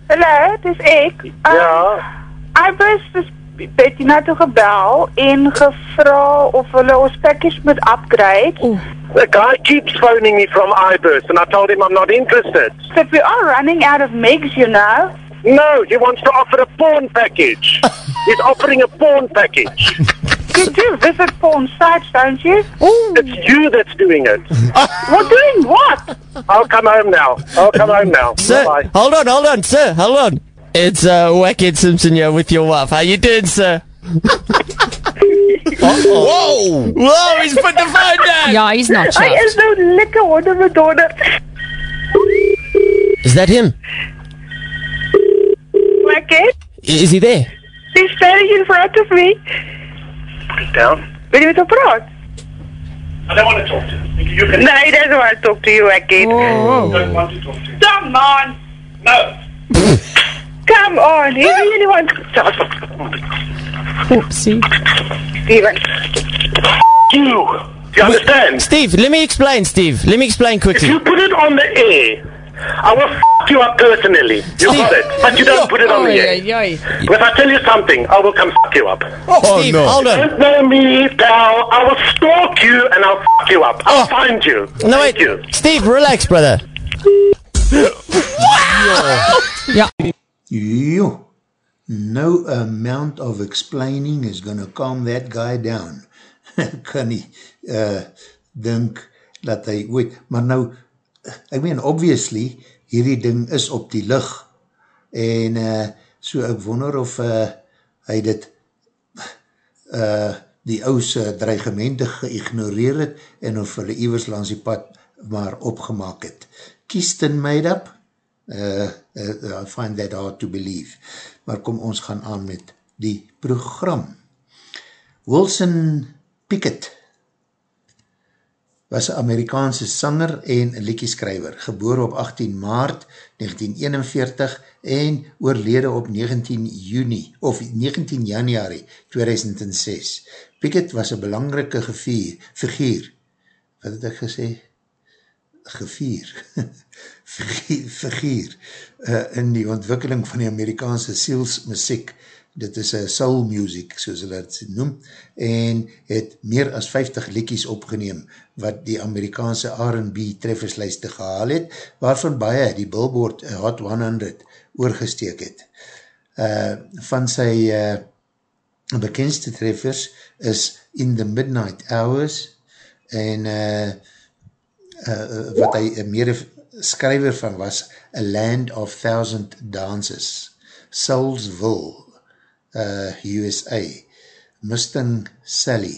S13: Hallo, dis ek. Um,
S14: Ja?
S13: Ek was dus Bettina toe gebel en gevra of hulle ons package moet upgrade.
S14: The guy keeps phoning me from Ibis, and I told him I'm not interested.
S13: But we are running out of megs, you know.
S14: No, he wants to offer a porn package. He's offering a porn package.
S13: You do visit porn sites, don't you?
S14: It's you that's doing it.
S13: We're doing what?
S14: I'll come home now. I'll come home now.
S11: Sir,
S14: Bye.
S11: hold on, hold on, sir, hold on. It's uh, Wackhead Simpson here with your wife. How you doing, sir?
S10: Whoa!
S11: Whoa, he's put the phone down.
S12: Yeah, he's not
S13: Hy
S12: chuffed.
S13: is nou lekker onder my donder.
S11: Is that him?
S13: Lekker.
S11: I- Is he there?
S13: He's standing in front of me.
S14: Put it down.
S13: Wil jy met hom praat?
S14: I don't want to talk to him. You can.
S13: No, he doesn't want to talk to you, Wackhead.
S14: I don't want to talk to him.
S13: Come on.
S14: No.
S13: Come on. He really wants to talk.
S12: Oopsie.
S13: Steven.
S14: You. Do you understand?
S11: Steve, let me explain, Steve. Let me explain quickly.
S14: If
S11: quickly.
S14: you put it on the air, I will f you up personally. You got it. But you don't put it on the air. But if I tell you something, I will come f you up.
S11: Oh, oh Steve, no. hold on.
S14: You don't know me, pal. I will stalk you and I'll f you up. I'll oh. find you.
S11: No, wait. Steve, relax, brother.
S1: Ja. Jo. No amount of explaining is gonna calm that guy down. kan nie uh, dink dat hy ooit, maar nou, ek meen, obviously, hierdie ding is op die licht, en uh, so ek wonder of uh, hy dit uh, die ouse dreigemente geignoreer het, en of hulle iwers langs die pad maar opgemaak het. Kiesten made up, uh, uh, I find that hard to believe, maar kom ons gaan aan met die program. Wilson Pickett was een Amerikaanse sanger en liedjeskrijver, geboor op 18 maart 1941 en oorlede op 19 juni of 19 januari 2006. Pickett was een belangrike gevier, figuur, wat het ek gesê? Gevier, figuur uh, in die ontwikkeling van die Amerikaanse sielsmusiek dit is een soul music, soos hulle het noem, en het meer as 50 liedjies opgeneem, wat die Amerikaanse R&B trefferslijste gehaal het, waarvan baie die Billboard Hot 100 oorgesteek het. Uh, van sy uh, bekendste treffers is In the Midnight Hours, en uh, uh, wat hy meer skryver van was, A Land of Thousand Dances, Soulsville, uh, USA, Mustang Sally,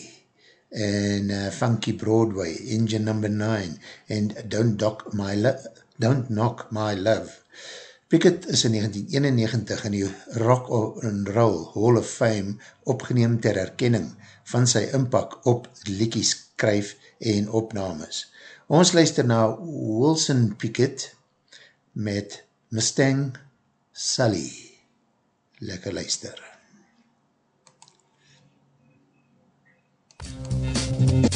S1: en uh, Funky Broadway, Engine Number 9, en Don't, Dock My Don't Knock My Love. Pickett is in 1991 in die Rock and Roll Hall of Fame opgeneem ter herkenning van sy inpak op liedjies skryf en opnames. Ons luister na Wilson Pickett met Mustang Sally. Lekker luister.
S3: Mustang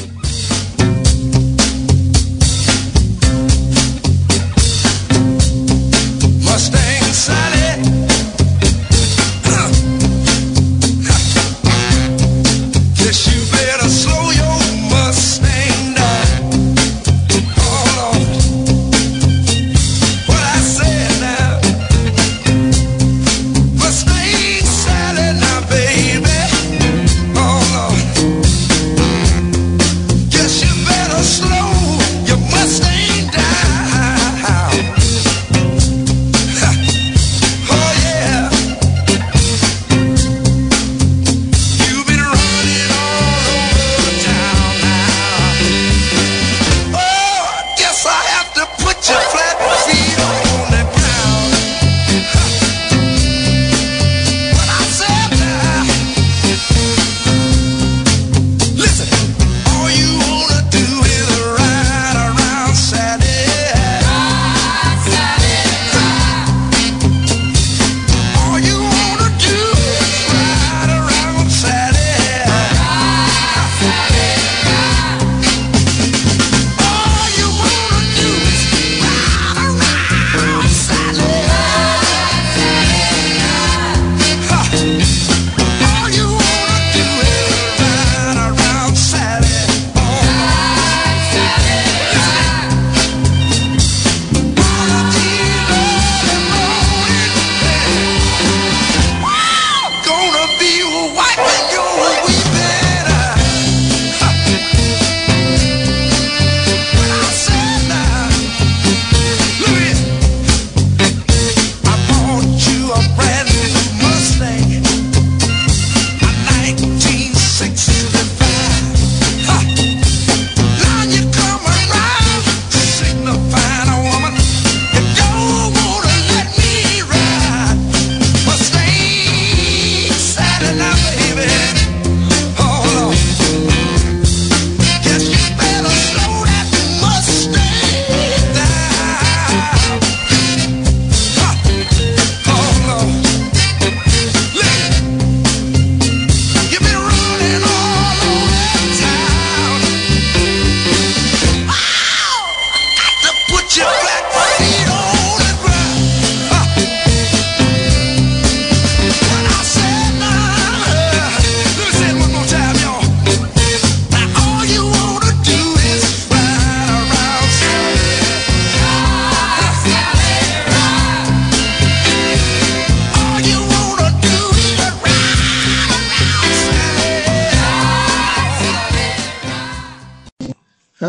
S3: shit back.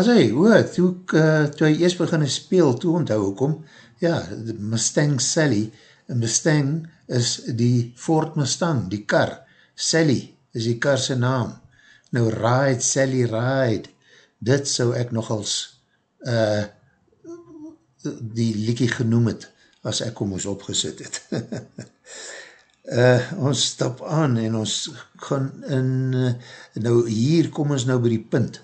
S1: As hy, o, toe, uh, toe hy eerst begin speel, toe onthou ek om, ja, Mustang Sally, Mustang is die Ford Mustang, die kar, Sally is die kar sy naam, nou Ride, Sally Ride, dit sou ek nogals uh, die liekie genoem het, as ek hom ons opgesit het. uh, ons stap aan en ons gaan in, uh, nou hier kom ons nou by die punt,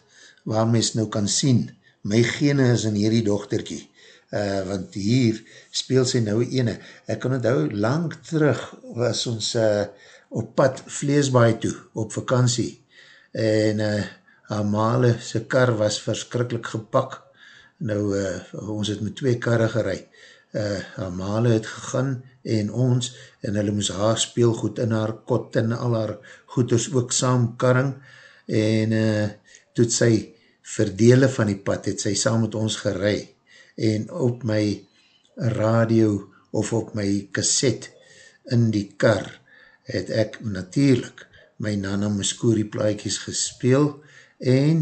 S1: waar mens nou kan sien, my gene is in hierdie dochterkie, uh, want hier speel sy nou ene. Ek kan het hou, lang terug was ons uh, op pad vleesbaai toe, op vakantie, en uh, haar male, sy kar was verskrikkelijk gepak, nou uh, ons het met twee karre gerei, uh, haar male het gegaan, en ons, en hulle moes haar speelgoed in haar kot, en al haar goeders ook saam karring, en uh, toet sy verdele van die pad het sy saam met ons gerei en op my radio of op my kaset in die kar het ek natuurlijk my Nana Muscuri plaatjes gespeel en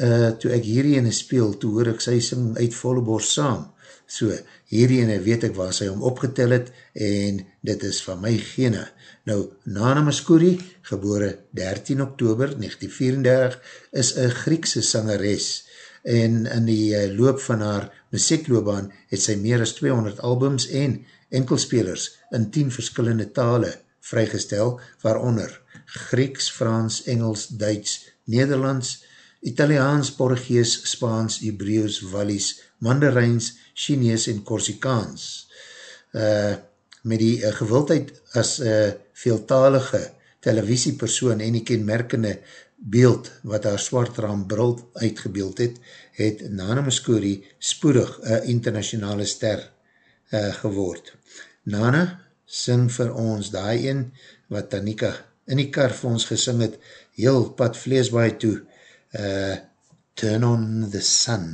S1: uh, toe ek hierdie ene speel, toe hoor ek sy sing uit volle borst saam. So, hierdie ene weet ek waar sy om opgetel het en dit is van my gene. Nou, Nana Muscuri, gebore 13 oktober 1934, is een Griekse sangeres en in die uh, loop van haar muziekloobaan het sy meer as 200 albums en enkelspelers in 10 verskillende tale vrygestel, waaronder Grieks, Frans, Engels, Duits, Nederlands, Italiaans, Portugees, Spaans, Hebreeuws, Wallies, Mandarijns, Chinees en Korsikaans. Uh, met die uh, gewildheid as uh, veeltalige televisiepersoon en die kenmerkende beeld wat haar swartraam bril uitgebeeld het, het Nana Muscuri spoedig een internationale ster uh, geword. Nana sing vir ons daai een wat Tanika in die kar vir ons gesing het, heel pad vleesbaai toe, uh, Turn on the Sun.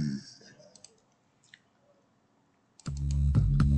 S4: Turn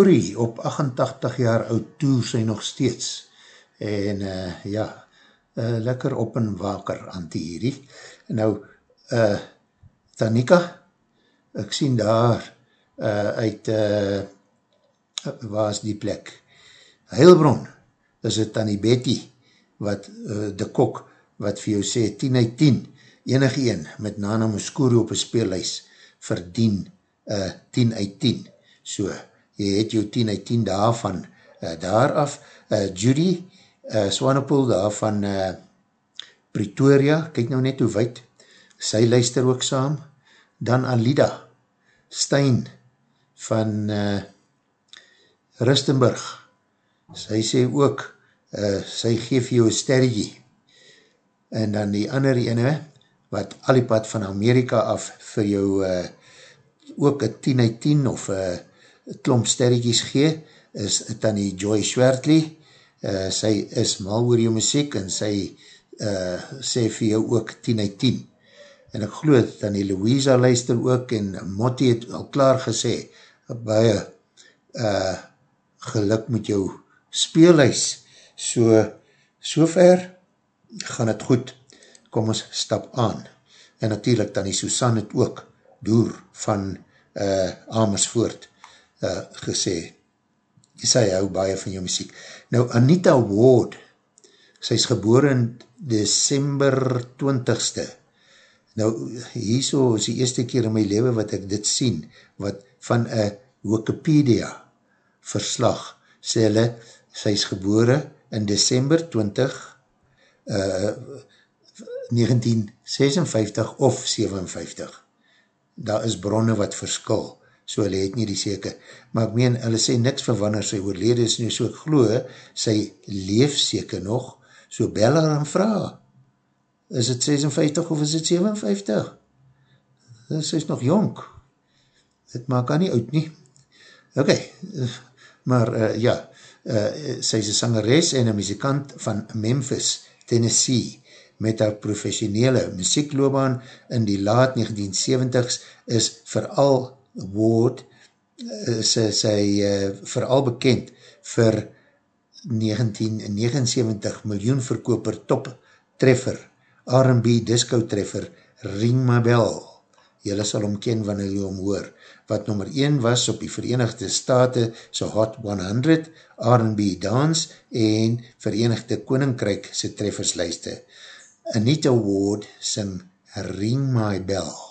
S1: Muscuri op 88 jaar oud toer sy nog steeds. En uh, ja, uh, lekker op en waker aan die hierdie. Nou, uh, Tanika, ek sien daar uh, uit, uh, waar is die plek? Heilbron, is het Tanny Betty, wat uh, de kok, wat vir jou sê 10 uit 10, enige een met Nana Muscuri op een speellys verdien uh, 10 uit 10. So, jy het jou 10 uit 10 daarvan uh, daar af. Uh, Judy uh, Swanepoel daarvan uh, Pretoria, kyk nou net hoe weit, sy luister ook saam. Dan Alida Stein van uh, Rustenburg, sy sê ook, uh, sy geef jou een sterretjie. En dan die ander ene, wat al die pad van Amerika af vir jou uh, ook een 10 uit 10 of een uh, klomp sterretjies gee, is Tanny Joy Schwertley. Uh, sy is mal oor jou muziek en sy uh, sê vir jou ook 10 uit 10. En ek geloof, Tanny Louisa luister ook en Motti het al klaar gesê, baie uh, geluk met jou speelhuis. So, so ver gaan het goed. Kom ons stap aan. En natuurlijk Tanny Susan het ook Doer van uh, Amersfoort uh, gesê, sy hou baie van jou muziek. Nou, Anita Ward, sy is geboren in December 20ste. Nou, hier so is die eerste keer in my leven wat ek dit sien, wat van een Wikipedia verslag, sê hulle, sy is geboren in December 20, uh, 1956 of 57 daar is bronne wat verskil, so hulle het nie die seke, maar ek meen, hulle sê niks van wanneer sy oorlede is, nie. So ek geloof, sy leef seke nog, so bel haar en vraag, is het 56 of is het 57? Sy is nog jonk, het maak haar nie oud nie, ok, maar uh, ja, uh, sy is een sangeres en een muzikant van Memphis, Tennessee, met haar professionele muziekloobaan in die laat 1970s is vooral woord sy, sy uh, vooral bekend vir 1979 miljoen verkoper top treffer, R&B disco treffer Ring My Bell jylle sal omken wanneer jy omhoor wat nummer 1 was op die Verenigde Staten so Hot 100 R&B Dance en Verenigde Koninkryk sy trefferslijste Anita Ward sing Ring My Bell.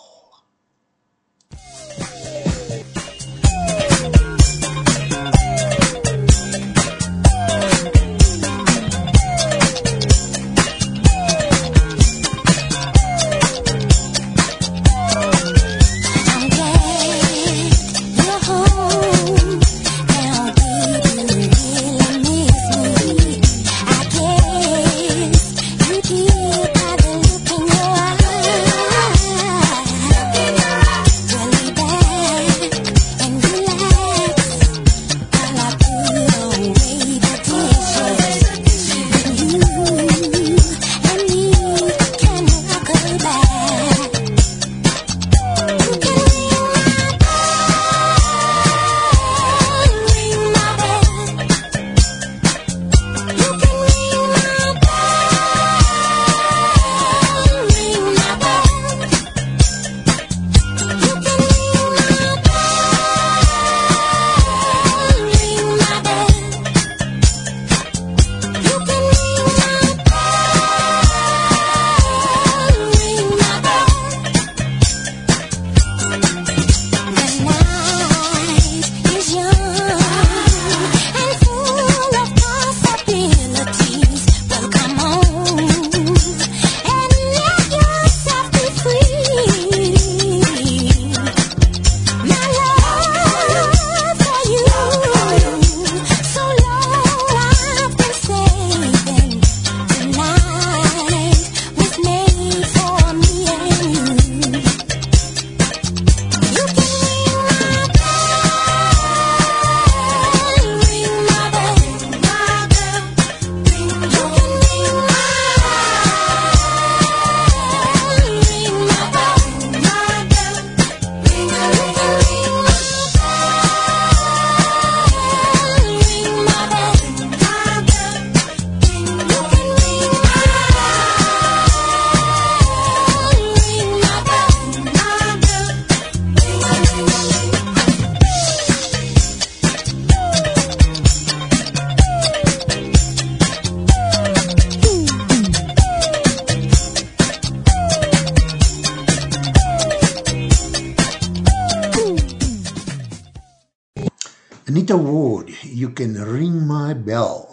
S1: Rita Ward, You Can Ring My Bell.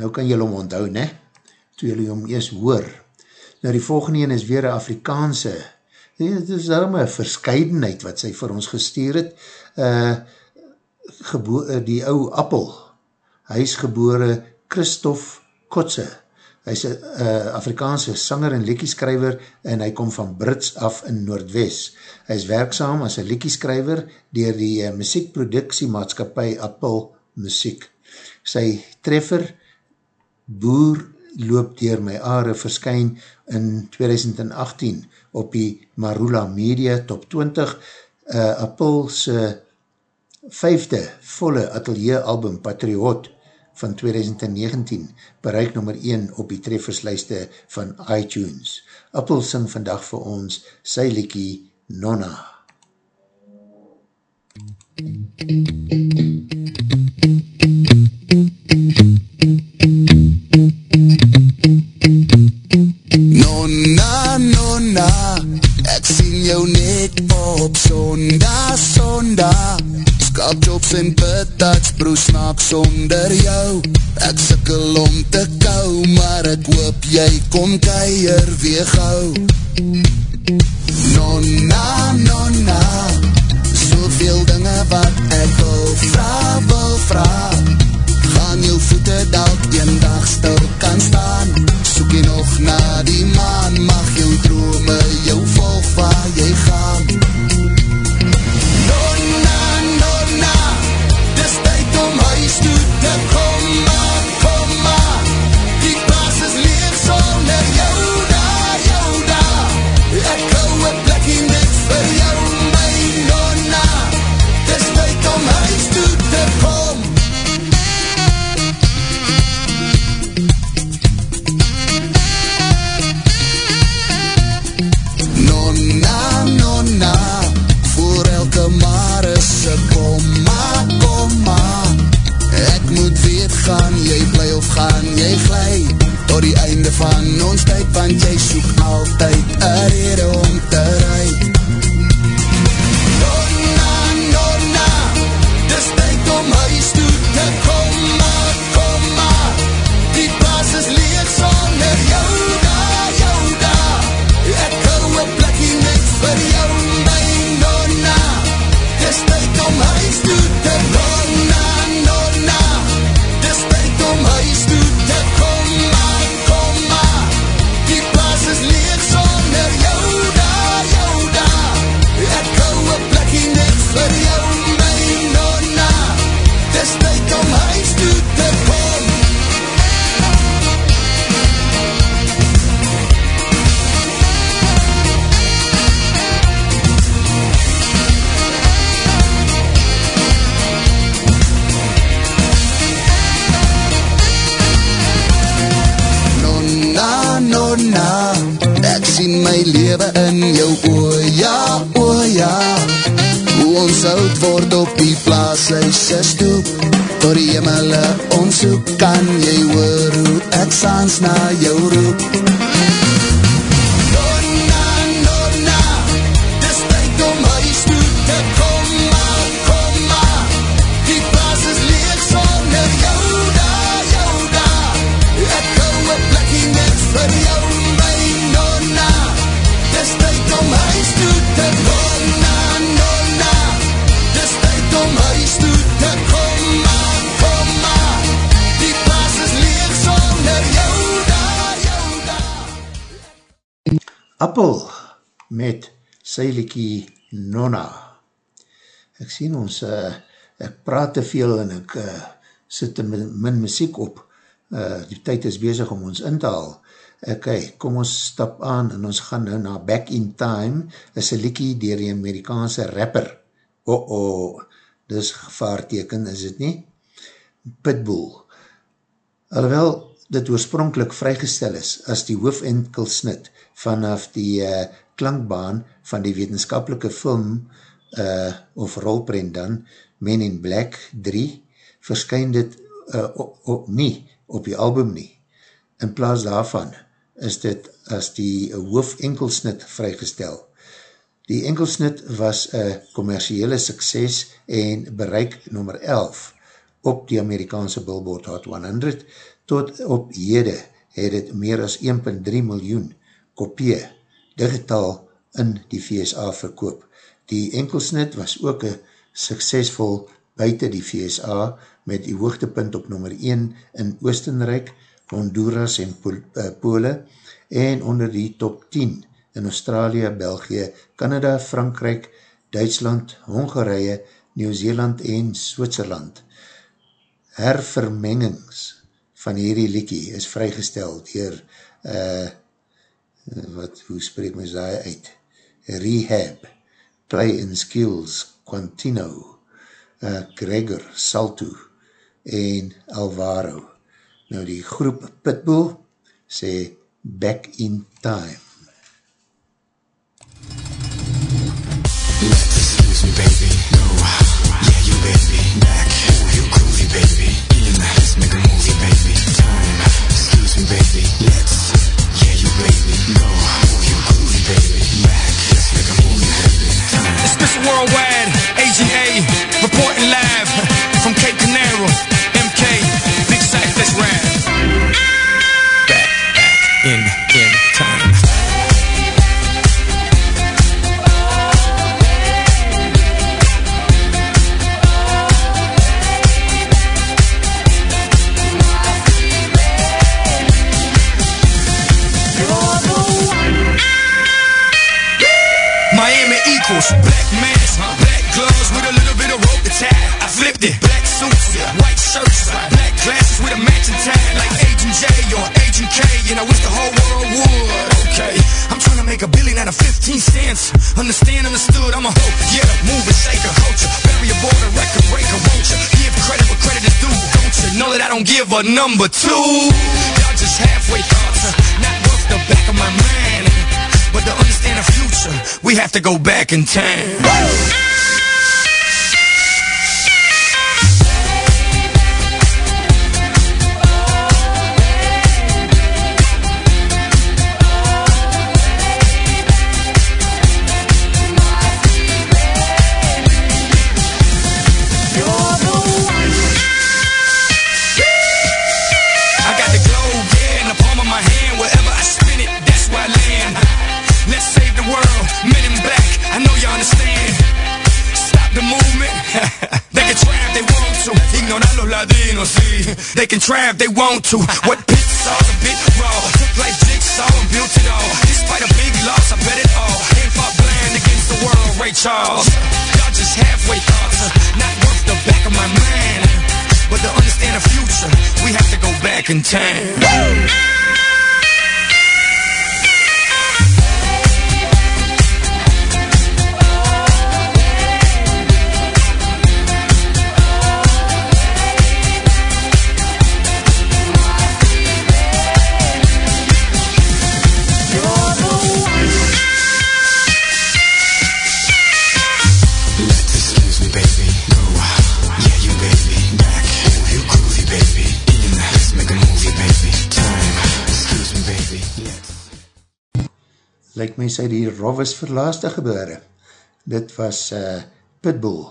S1: Nou kan julle hom onthou, ne? Toe julle hom eers hoor. Nou die volgende een is weer een Afrikaanse. Het is daarom een verscheidenheid wat sy vir ons gestuur het. Uh, gebo uh, die ou Appel, hy is gebore Christoph Kotze. Hy is een uh, Afrikaanse sanger en liekieskrijver en hy kom van Brits af in Noordwest. Hy is werkzaam as een liekieskrijver dier die uh, muziekproduksiemaatskapie Appel Muziek. Sy treffer Boer loop dier my aarde verskyn in 2018 op die Marula Media Top 20 uh, Appelse vijfde volle atelier album Patriot van 2019 bereik nummer 1 op die trefferslijste van iTunes. Appel sing vandag vir ons sy liekie Nonna.
S9: Nonna, nonna, ek sien jou net op sonda, sonda Skapjobs en patats, broe snaak sonder jy kom keier weer gauw Nonna, nonna, soveel dinge wat ek wil vraag, wil vraag. Gaan jou voete dalk een dag stil kan staan. Soek jy nog na die maan Mag
S1: Appel met sy liekie Nonna. Ek sien ons, uh, ek praat te veel en ek uh, sit te min, min muziek op. Uh, die tyd is bezig om ons in te haal. Ok, kom ons stap aan en ons gaan nou na Back in Time, is een liekie dier die Amerikaanse rapper. Oh oh, dis gevaarteken, is het nie? Pitbull. Alhoewel dit oorspronkelijk vrygestel is as die hoofdenkelsnit vanaf die uh, klankbaan van die wetenskapelike film uh, of rolprent dan, Men in Black 3, verskyn dit uh, op, op, nie op die album nie. In plaas daarvan is dit as die hoofdenkelsnit vrygestel. Die enkelsnit was een commerciële sukses en bereik nummer 11 op die Amerikaanse Billboard Hot 100. Tot op hede het het meer as 1.3 miljoen kopie digitaal in die VSA verkoop. Die enkelsnit was ook suksesvol buiten die VSA met die hoogtepunt op nummer 1 in Oostenrijk, Honduras en eh, Pole en onder die top 10 in Australië, België, Canada, Frankrijk, Duitsland, Hongarije, Nieuw-Zeeland en Switserland. Hervermengings van hierdie liekie is vrygestel dier uh, wat, hoe spreek my saai uit? Rehab, Play in Skills, Quantino, uh, Gregor, Salto en Alvaro. Nou die groep Pitbull sê Back in Time.
S15: Excuse me, baby. No, yeah, you baby. Back, Ooh, you groovy, baby. In, let's make a movie, baby. Time, excuse me, baby. Let's, baby. A.
S3: Worldwide, Agent A, reporting live from Cape Canaveral, MK, Big rap. Back, in Miami black mask, black gloves with a little bit of rope to tie. I flipped it, black suits, white shirts, black glasses with a matching tie, like Agent J or Agent K, and I wish the whole world would. Okay, I'm trying to make a billion out of 15 cents. Understand, understood, I'm a hoe, yeah, move and shake a culture, bury a border, record breaker, won't you? Give credit where credit is due, don't you? Know that I don't give a number two. Y'all just halfway thoughts, not worth the back of my mind. But to understand the future, we have to go back in time. Want to. What pit saw's a bit raw. Took like jigsaw and built it all. Despite a big loss, I bet it all. Ain't fought blind against the world, Ray Charles. Y'all just halfway thoughts. Not worth the back of my mind. But to understand the future, we have to go back in time.
S1: My sy die Rovis verlaaste gebore. Dit was uh, Pitbull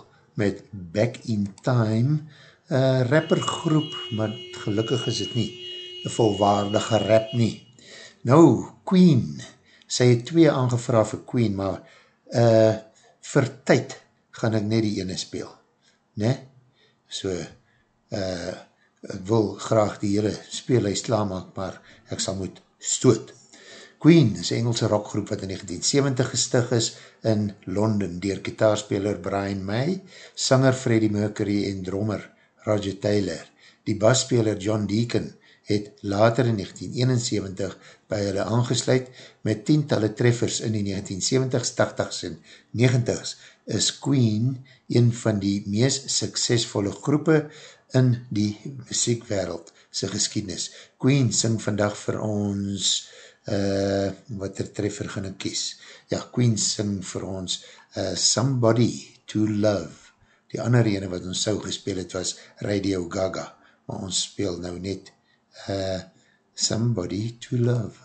S1: met Back in Time, uh, rappergroep, maar gelukkig is het nie, een volwaardige rap nie. Nou, Queen, sy het twee aangevra vir Queen, maar uh, vir tyd gaan ek net die ene speel. Ne? So, uh, ek wil graag die hele speelhuis klaarmaak, maar ek sal moet stoot. Queen is Engelse rockgroep wat in 1970 gestig is in Londen dier kitaarspeler Brian May, sanger Freddie Mercury en drummer Roger Taylor. Die basspeler John Deacon het later in 1971 by hulle aangesluit met tientalle treffers in die 1970s, 80s en 90s is Queen een van die meest suksesvolle groepe in die muziekwereld sy geskiednis. Queen sing vandag vir ons uh, wat er treffer gaan ek kies. Ja, Queen sing vir ons uh, Somebody to Love. Die ander ene wat ons sou gespeel het was Radio Gaga, maar ons speel nou net uh, Somebody to Love.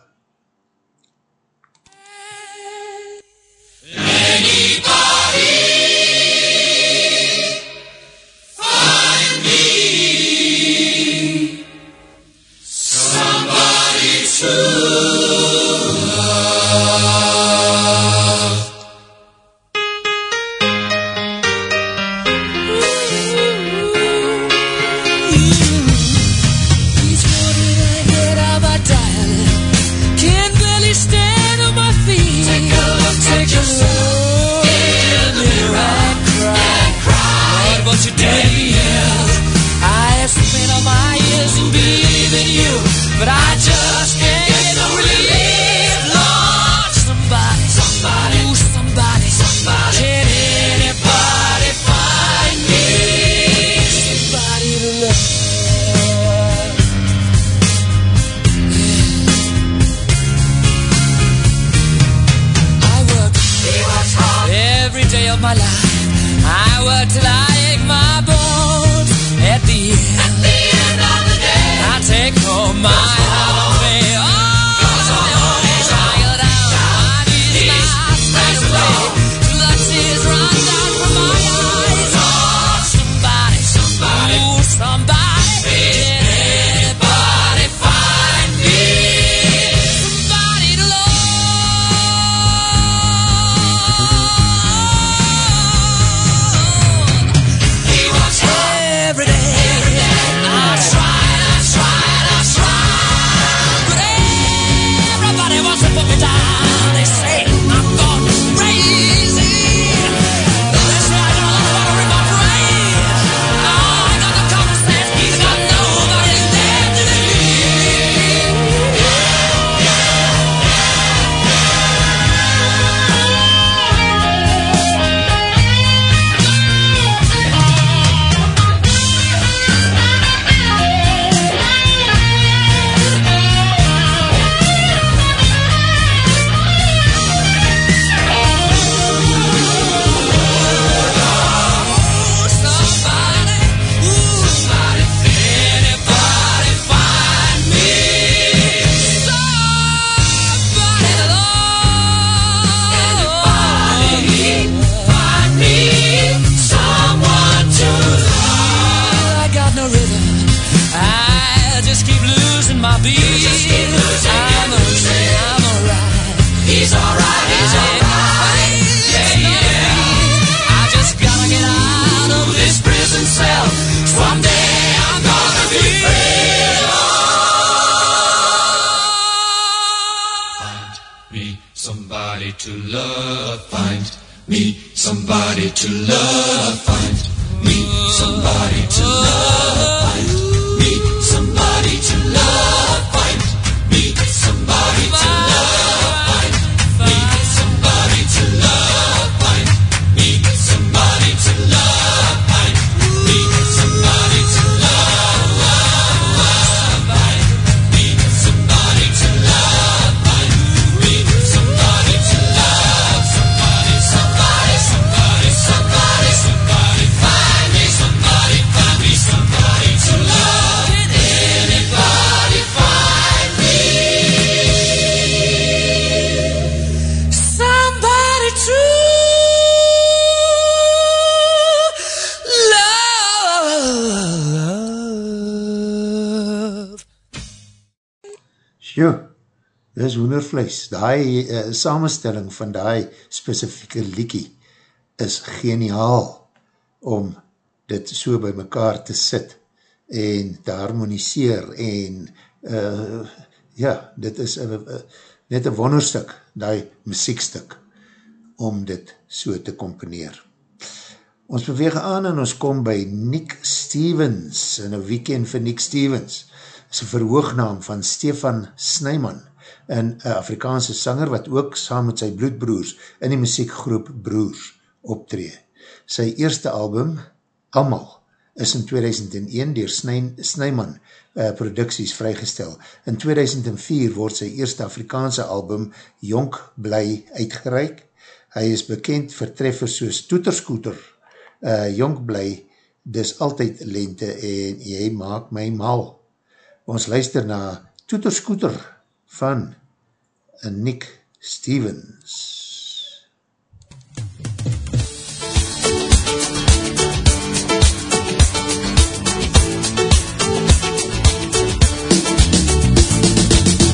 S1: Hoendervlees. Die uh, samenstelling van die specifieke liekie is geniaal om dit so by mekaar te sit en te harmoniseer en uh, ja, dit is uh, uh, net een wonderstuk, die muziekstuk, om dit so te componeer. Ons beweeg aan en ons kom by Nick Stevens, en een weekend vir Nick Stevens, is een verhoognaam van Stefan Snyman, een Afrikaanse sanger wat ook saam met sy bloedbroers in die muziekgroep Broers optree. Sy eerste album, Amal, is in 2001 door Sny, Snyman uh, producties vrygestel. In 2004 word sy eerste Afrikaanse album, Jonk Bly, uitgereik. Hy is bekend vir treffers soos Toeterskoeter, uh, Jonk Bly, Dis Altyd Lente en Jy Maak My Mal. Ons luister na Toeterskoeter van Nick Stevens.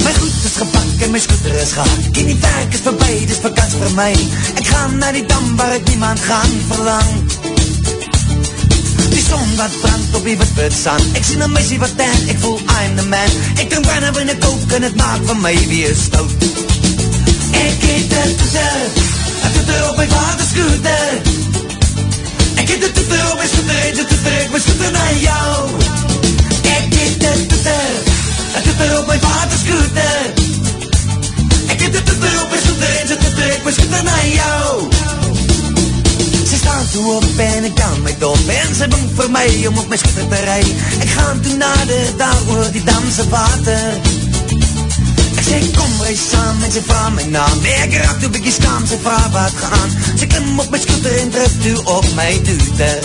S16: My goed is gepak en my scooter is gehad Ken die werk is voorbij, dis vakant vir my. Ek gaan na die dam waar ek niemand gaan verlang. Son wat brand op die wit wit sand. Ek sien een meisie wat tan, ek voel I'm the man. Ek drink bijna binnen kook en het maak van my weer stout Ik eet de toeter, en toeter op mijn vader scooter. Ik eet de toeter op mijn scooter, eet de toeter, mijn scooter naar jou. Ik eet de toeter, en toeter op mijn vader scooter. Ik eet de toeter op mijn scooter, eet de toeter, ik mijn naar jou. Ze staan toe op en ik kan mij dom En ze bang voor mij om op mijn scooter te rijden Ik ga toen naar daar hoor die dansen water Sê kom ry saam en sy vraag my naam. Ek raak toe bykie skaam, sy vraag wat gaan. Sy klim op my scooter en druk toe op my toeter.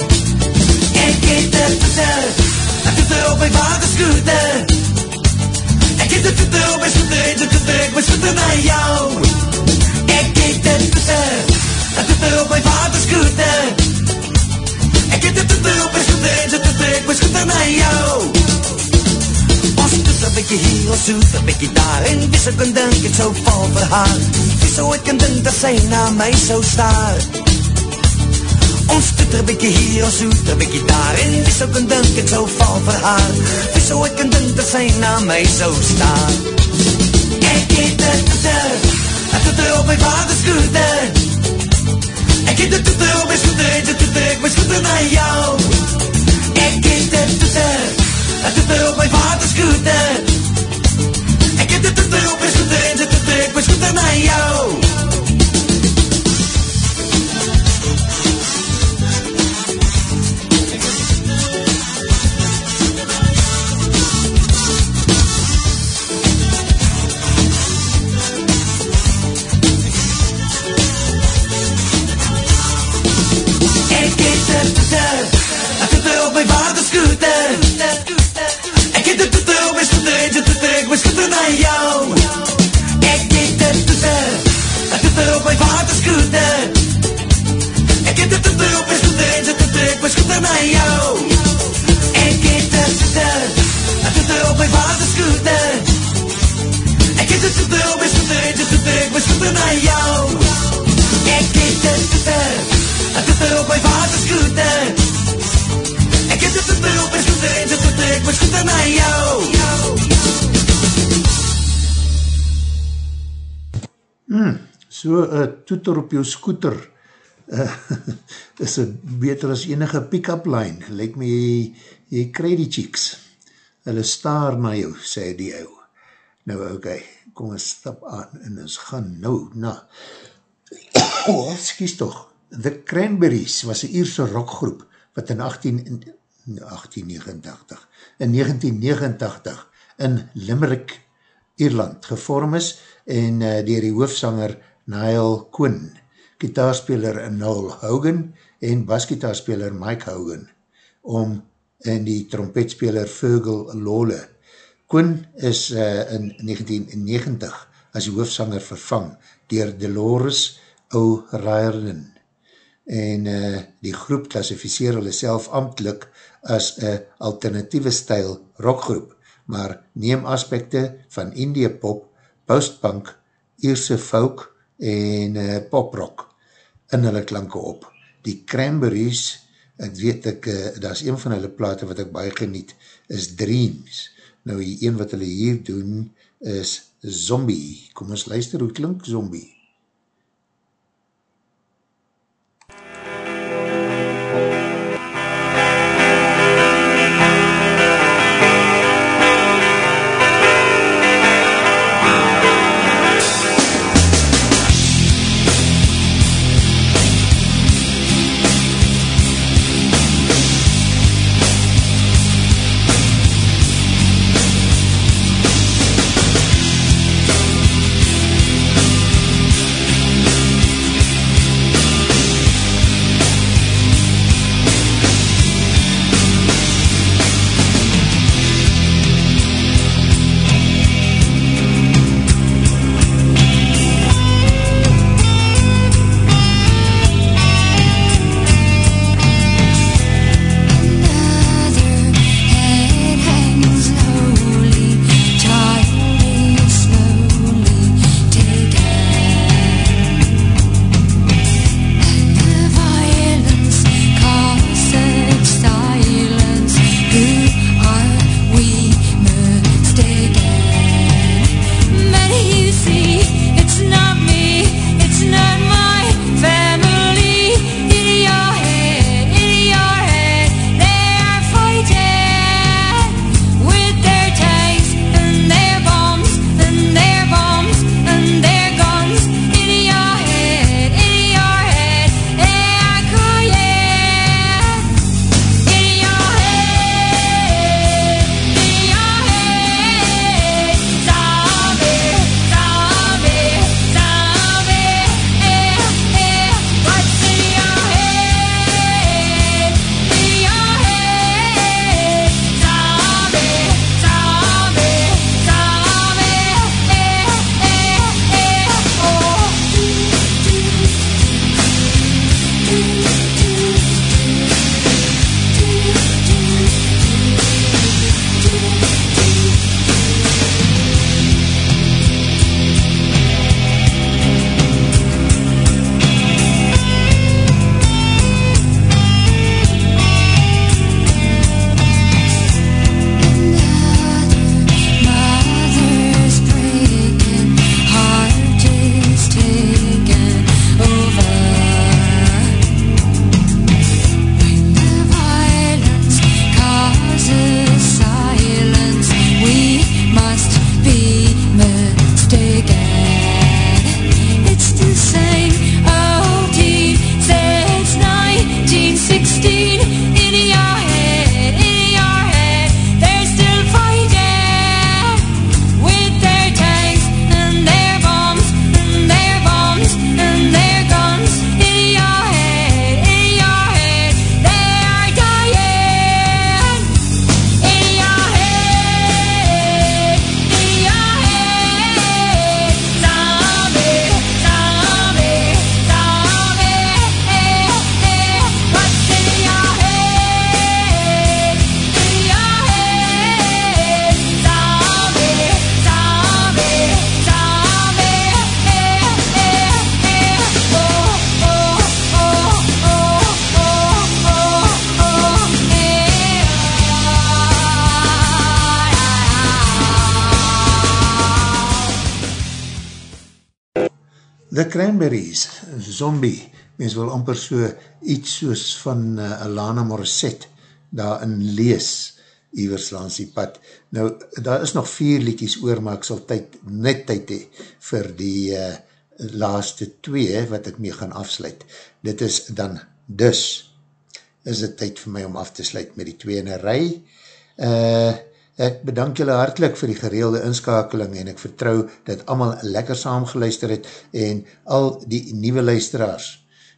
S16: Ek het een toeter, een toeter op my vader scooter Ek het een toeter op my scooter en die toeter ek my scooter na jou. Ek het een toeter, een toeter op my vader scooter Ek het een toeter op my scooter en die toeter ek my scooter na jou Ons doet een bykie hier, ons doet een bykie daar En wie so kan dink, het sou val vir haar. Wie so ooit kan dink, dat sy na my sou staar Ons doet een bykie hier, ons doet een bykie daar En wie so kan dink, het sou val vir haar. Wie so ooit kan dink, dat sy na my sou staar Ek het een toeter, een toeter op my vader scooter. Ek het een toeter op my scooter En die toeter ek my scooter na jou. Ek het een toeter, een toeter op my vader scooter Ek het een toeter op my scooter En die toeter ek my scooter na jou na jou Ek het een toeter, een toeter op my vader scooter Ek het een toeter op my scooter en die toeter ek my scooter na jou. Ek het een toeter, een toeter op my vader scooter Ek het een toeter op my scooter en die toeter ek my scooter na jou. Ek het een toeter, een toeter op my vader scooter Ek het een toeter op my scooter en die toeter ek my scooter na jou
S1: Hmm, so een toeter op jou scooter uh, is het beter as enige pick-up line. Lyk my, jy, jy krij die cheeks. Hulle staar na jou, sê die ou. Nou, okay, kom ons stap aan en ons gaan nou na. oh, excuse toch. The Cranberries was een Ierse rockgroep wat in 18, 1889, in 1989 in Limerick, Ierland gevorm is en uh, dier die hoofsanger Niall Quinn, gitaarspeler Noel Hogan en basgitaarspeler Mike Hogan om en die trompetspeler Fergal Lole. Quinn is uh, in 1990 as die hoofsanger vervang dier Dolores O'Riordan en uh, die groep klassificeer hulle self amtlik as een alternatieve stijl rockgroep, maar neem aspekte van India pop, postpunk, Ierse folk en uh, poprock in hulle klanke op. Die Cranberries, ek weet ek, uh, dat is een van hulle plate wat ek baie geniet, is Dreams. Nou die een wat hulle hier doen is Zombie. Kom ons luister hoe klink Zombie. Cranberries, Zombie, mens wil amper so iets soos van uh, Alana Morissette daarin lees, iwers langs die pad. Nou, daar is nog vier liedjes oor, maar ek sal tyd, net tyd hee vir die uh, laaste twee wat ek mee gaan afsluit. Dit is dan dus, is het tyd vir my om af te sluit met die twee in een rij. Uh, Ek bedank julle hartlik vir die gereelde inskakeling en ek vertrou dat allemaal lekker saamgeluister het en al die nieuwe luisteraars.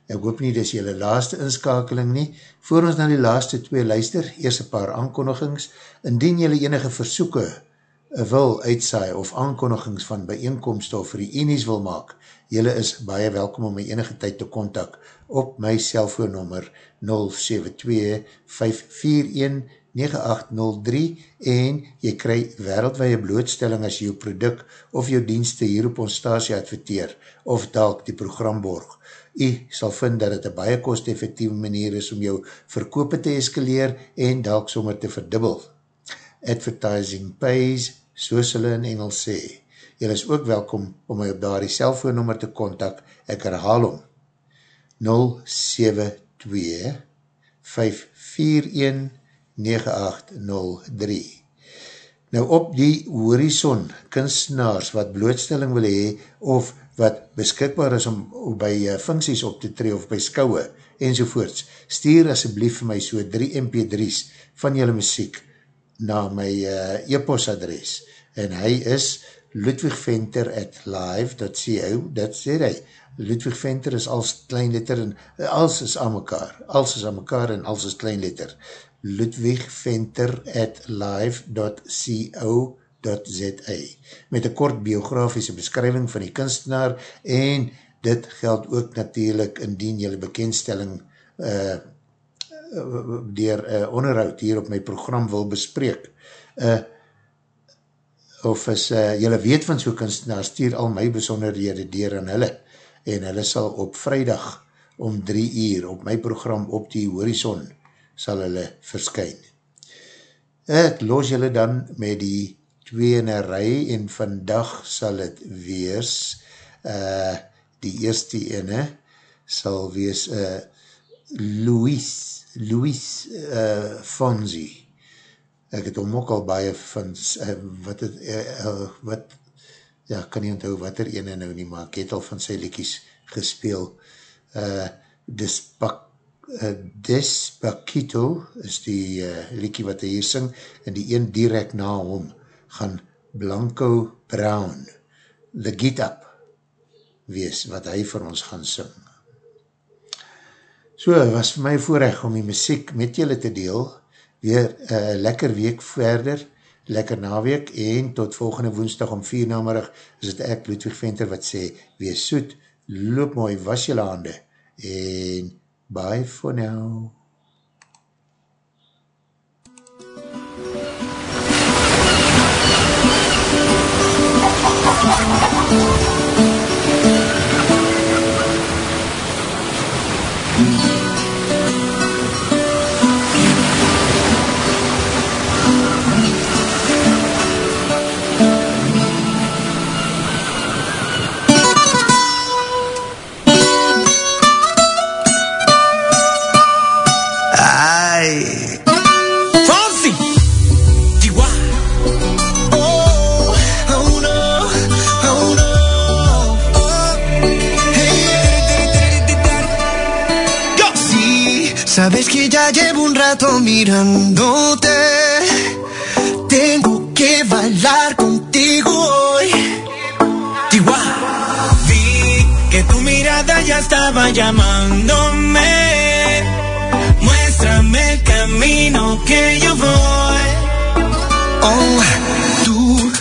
S1: Ek hoop nie dis julle laaste inskakeling nie. Voor ons na die laaste twee luister, eers een paar aankondigings. Indien julle enige versoeken wil uitsaai of aankondigings van bijeenkomst of reenies wil maak, julle is baie welkom om my enige tyd te kontak op my cellfoonnummer 072 541 9803 en jy kry wereldwaie blootstelling as jy jou product of jou dienste hier op ons stasie adverteer of dalk die program borg. Jy sal vind dat het een baie kost-effectieve manier is om jou verkoop te eskaleer en dalk sommer te verdubbel. Advertising pays, soos hulle in Engels sê. Jy is ook welkom om my op daar die cellfoonnummer te kontak. Ek herhaal om 072 541 9803 Nou op die horizon kunstenaars wat blootstelling wil hee of wat beskikbaar is om by uh, funksies op te tree of by skouwe enzovoorts, stuur asjeblief vir my so 3 mp3's van julle muziek na my uh, e-postadres en hy is ludwigventer at live.co dat sê hy, Ludwig Venter is als kleinletter en als is aan mekaar, als is aan mekaar en als is kleinletter ludwigventer at live.co.za met een kort biografische beskrywing van die kunstenaar en dit geld ook natuurlijk indien jylle bekendstelling uh, dier uh, onderhoud hier op my program wil bespreek. Uh, of as uh, jylle weet van so'n kunstenaar, stuur al my besonderhede dier aan hulle en hulle sal op vrijdag om drie uur op my program op die horizon sal hulle verskyn. Ek los julle dan met die twee in een rij en vandag sal het wees uh, die eerste ene sal wees uh, Louis Louis uh, Fonzi ek het hom ook al baie van uh, wat het uh, wat ja, kan nie onthou wat er ene nou nie, maar ek het al van sy liekies gespeel uh, Dispak uh, Despacito is die uh, liekie wat hy hier sing en die een direct na hom gaan Blanco Brown The Get Up wees wat hy vir ons gaan sing. So, was vir my voorrecht om die muziek met julle te deel, weer uh, lekker week verder, lekker naweek en tot volgende woensdag om vier namerig is het ek Ludwig Venter wat sê, wees soet, loop mooi, was julle hande en Bye for now.
S16: Ay.
S9: Rato mirándote. Tengo que bailar contigo hoy.
S16: Chihuahua. Vi que tu mirada ya estaba llamándome. Muéstrame el camino que yo voy.
S9: Oh,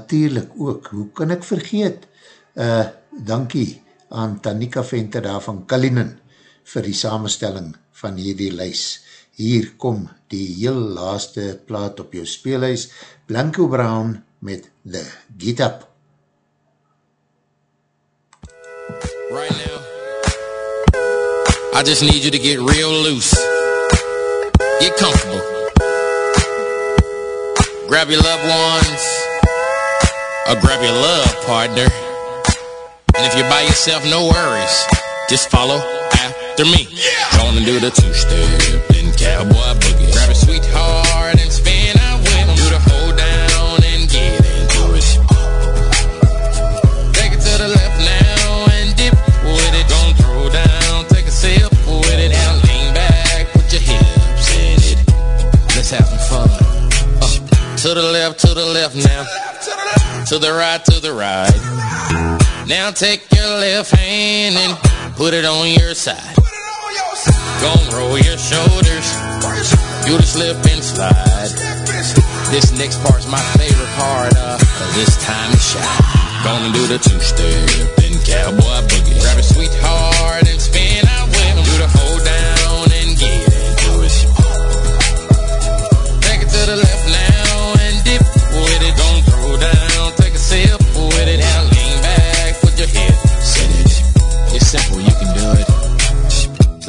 S1: natuurlijk ook, hoe kan ek vergeet, uh, dankie aan Tanika Venter daar van Kalinen vir die samenstelling van hierdie lys. Hier kom die heel laaste plaat op jou speelhuis, Blanco Brown met The Get Up.
S17: Right now, I just need you to get real loose. Get comfortable. Grab your loved ones, or grab your love partner. And if you're by yourself, no worries. Just follow after me. Gonna do the two-step, then cowboy boogie. Grab a sweetheart and spin out with. Do the hold down and get into it. Take it to the left now and dip with it. Don't throw down, take a sip with it. Now lean back, put your hips in it. Let's have some fun. Uh, to the left, to the left now. To the right, to the right. Now take your left hand and put it on your side. Gonna roll your shoulders. Do the slip and slide. This next part's my favorite part, uh, 'cause it's time to shine. Gonna do the two-step, then cowboy boogie. Grab a sweetheart and spin out with 'em. Do the hold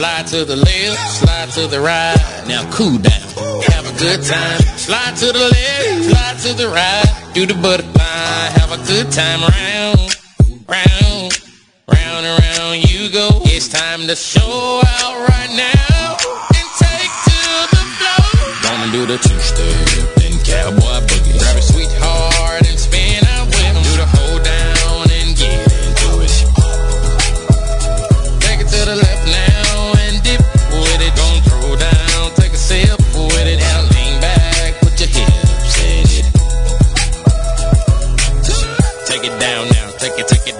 S17: Slide to the left, slide to the right. Now cool down, have a good time. Slide to the left, slide to the right. Do the butterfly, have a good time round, round, round and round you go. It's time to show out right now and take to the floor. Gonna do the two-step, then cowboy boogie. Grab a sweetheart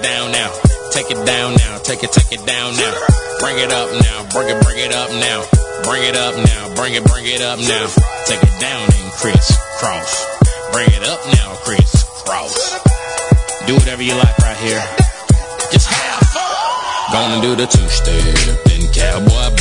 S17: it, down now. Take it down now, take it, take it down now. Bring it up now, bring it, bring it up now. Bring it up now, bring it, bring it up now. Take it down and crisscross. Bring it up now, crisscross. Do whatever you like right here. Just have fun. Gonna do the two-step, then cowboy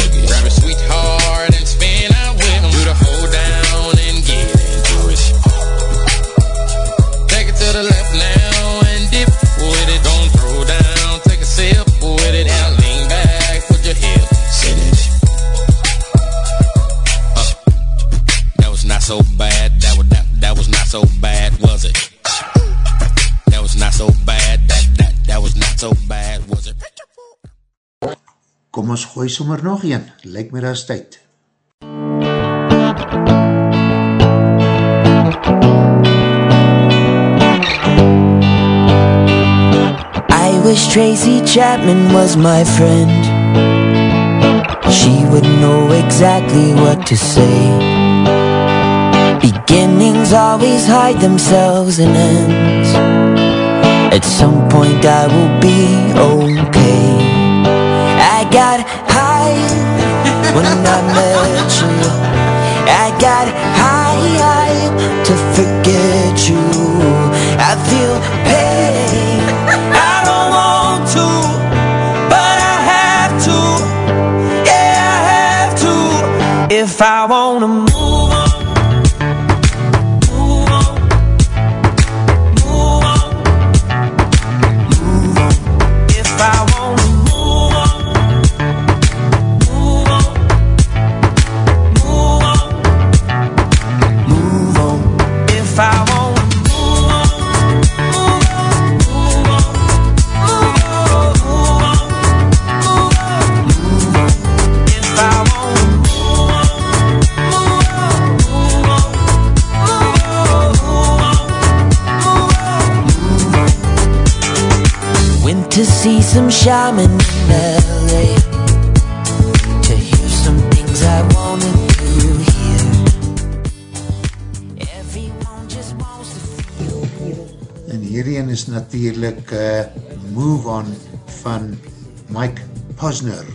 S1: sommer nog een, lyk my daar is tyd.
S2: I wish Tracy Chapman was my friend. She would know exactly what to say. Beginnings always hide themselves in ends. At some point I will be okay. When I met shaman in LA to hear some things I wanted to hear. Everyone just wants to feel.
S1: En hierheen is natuurlijk uh, Move On van Mike Posner.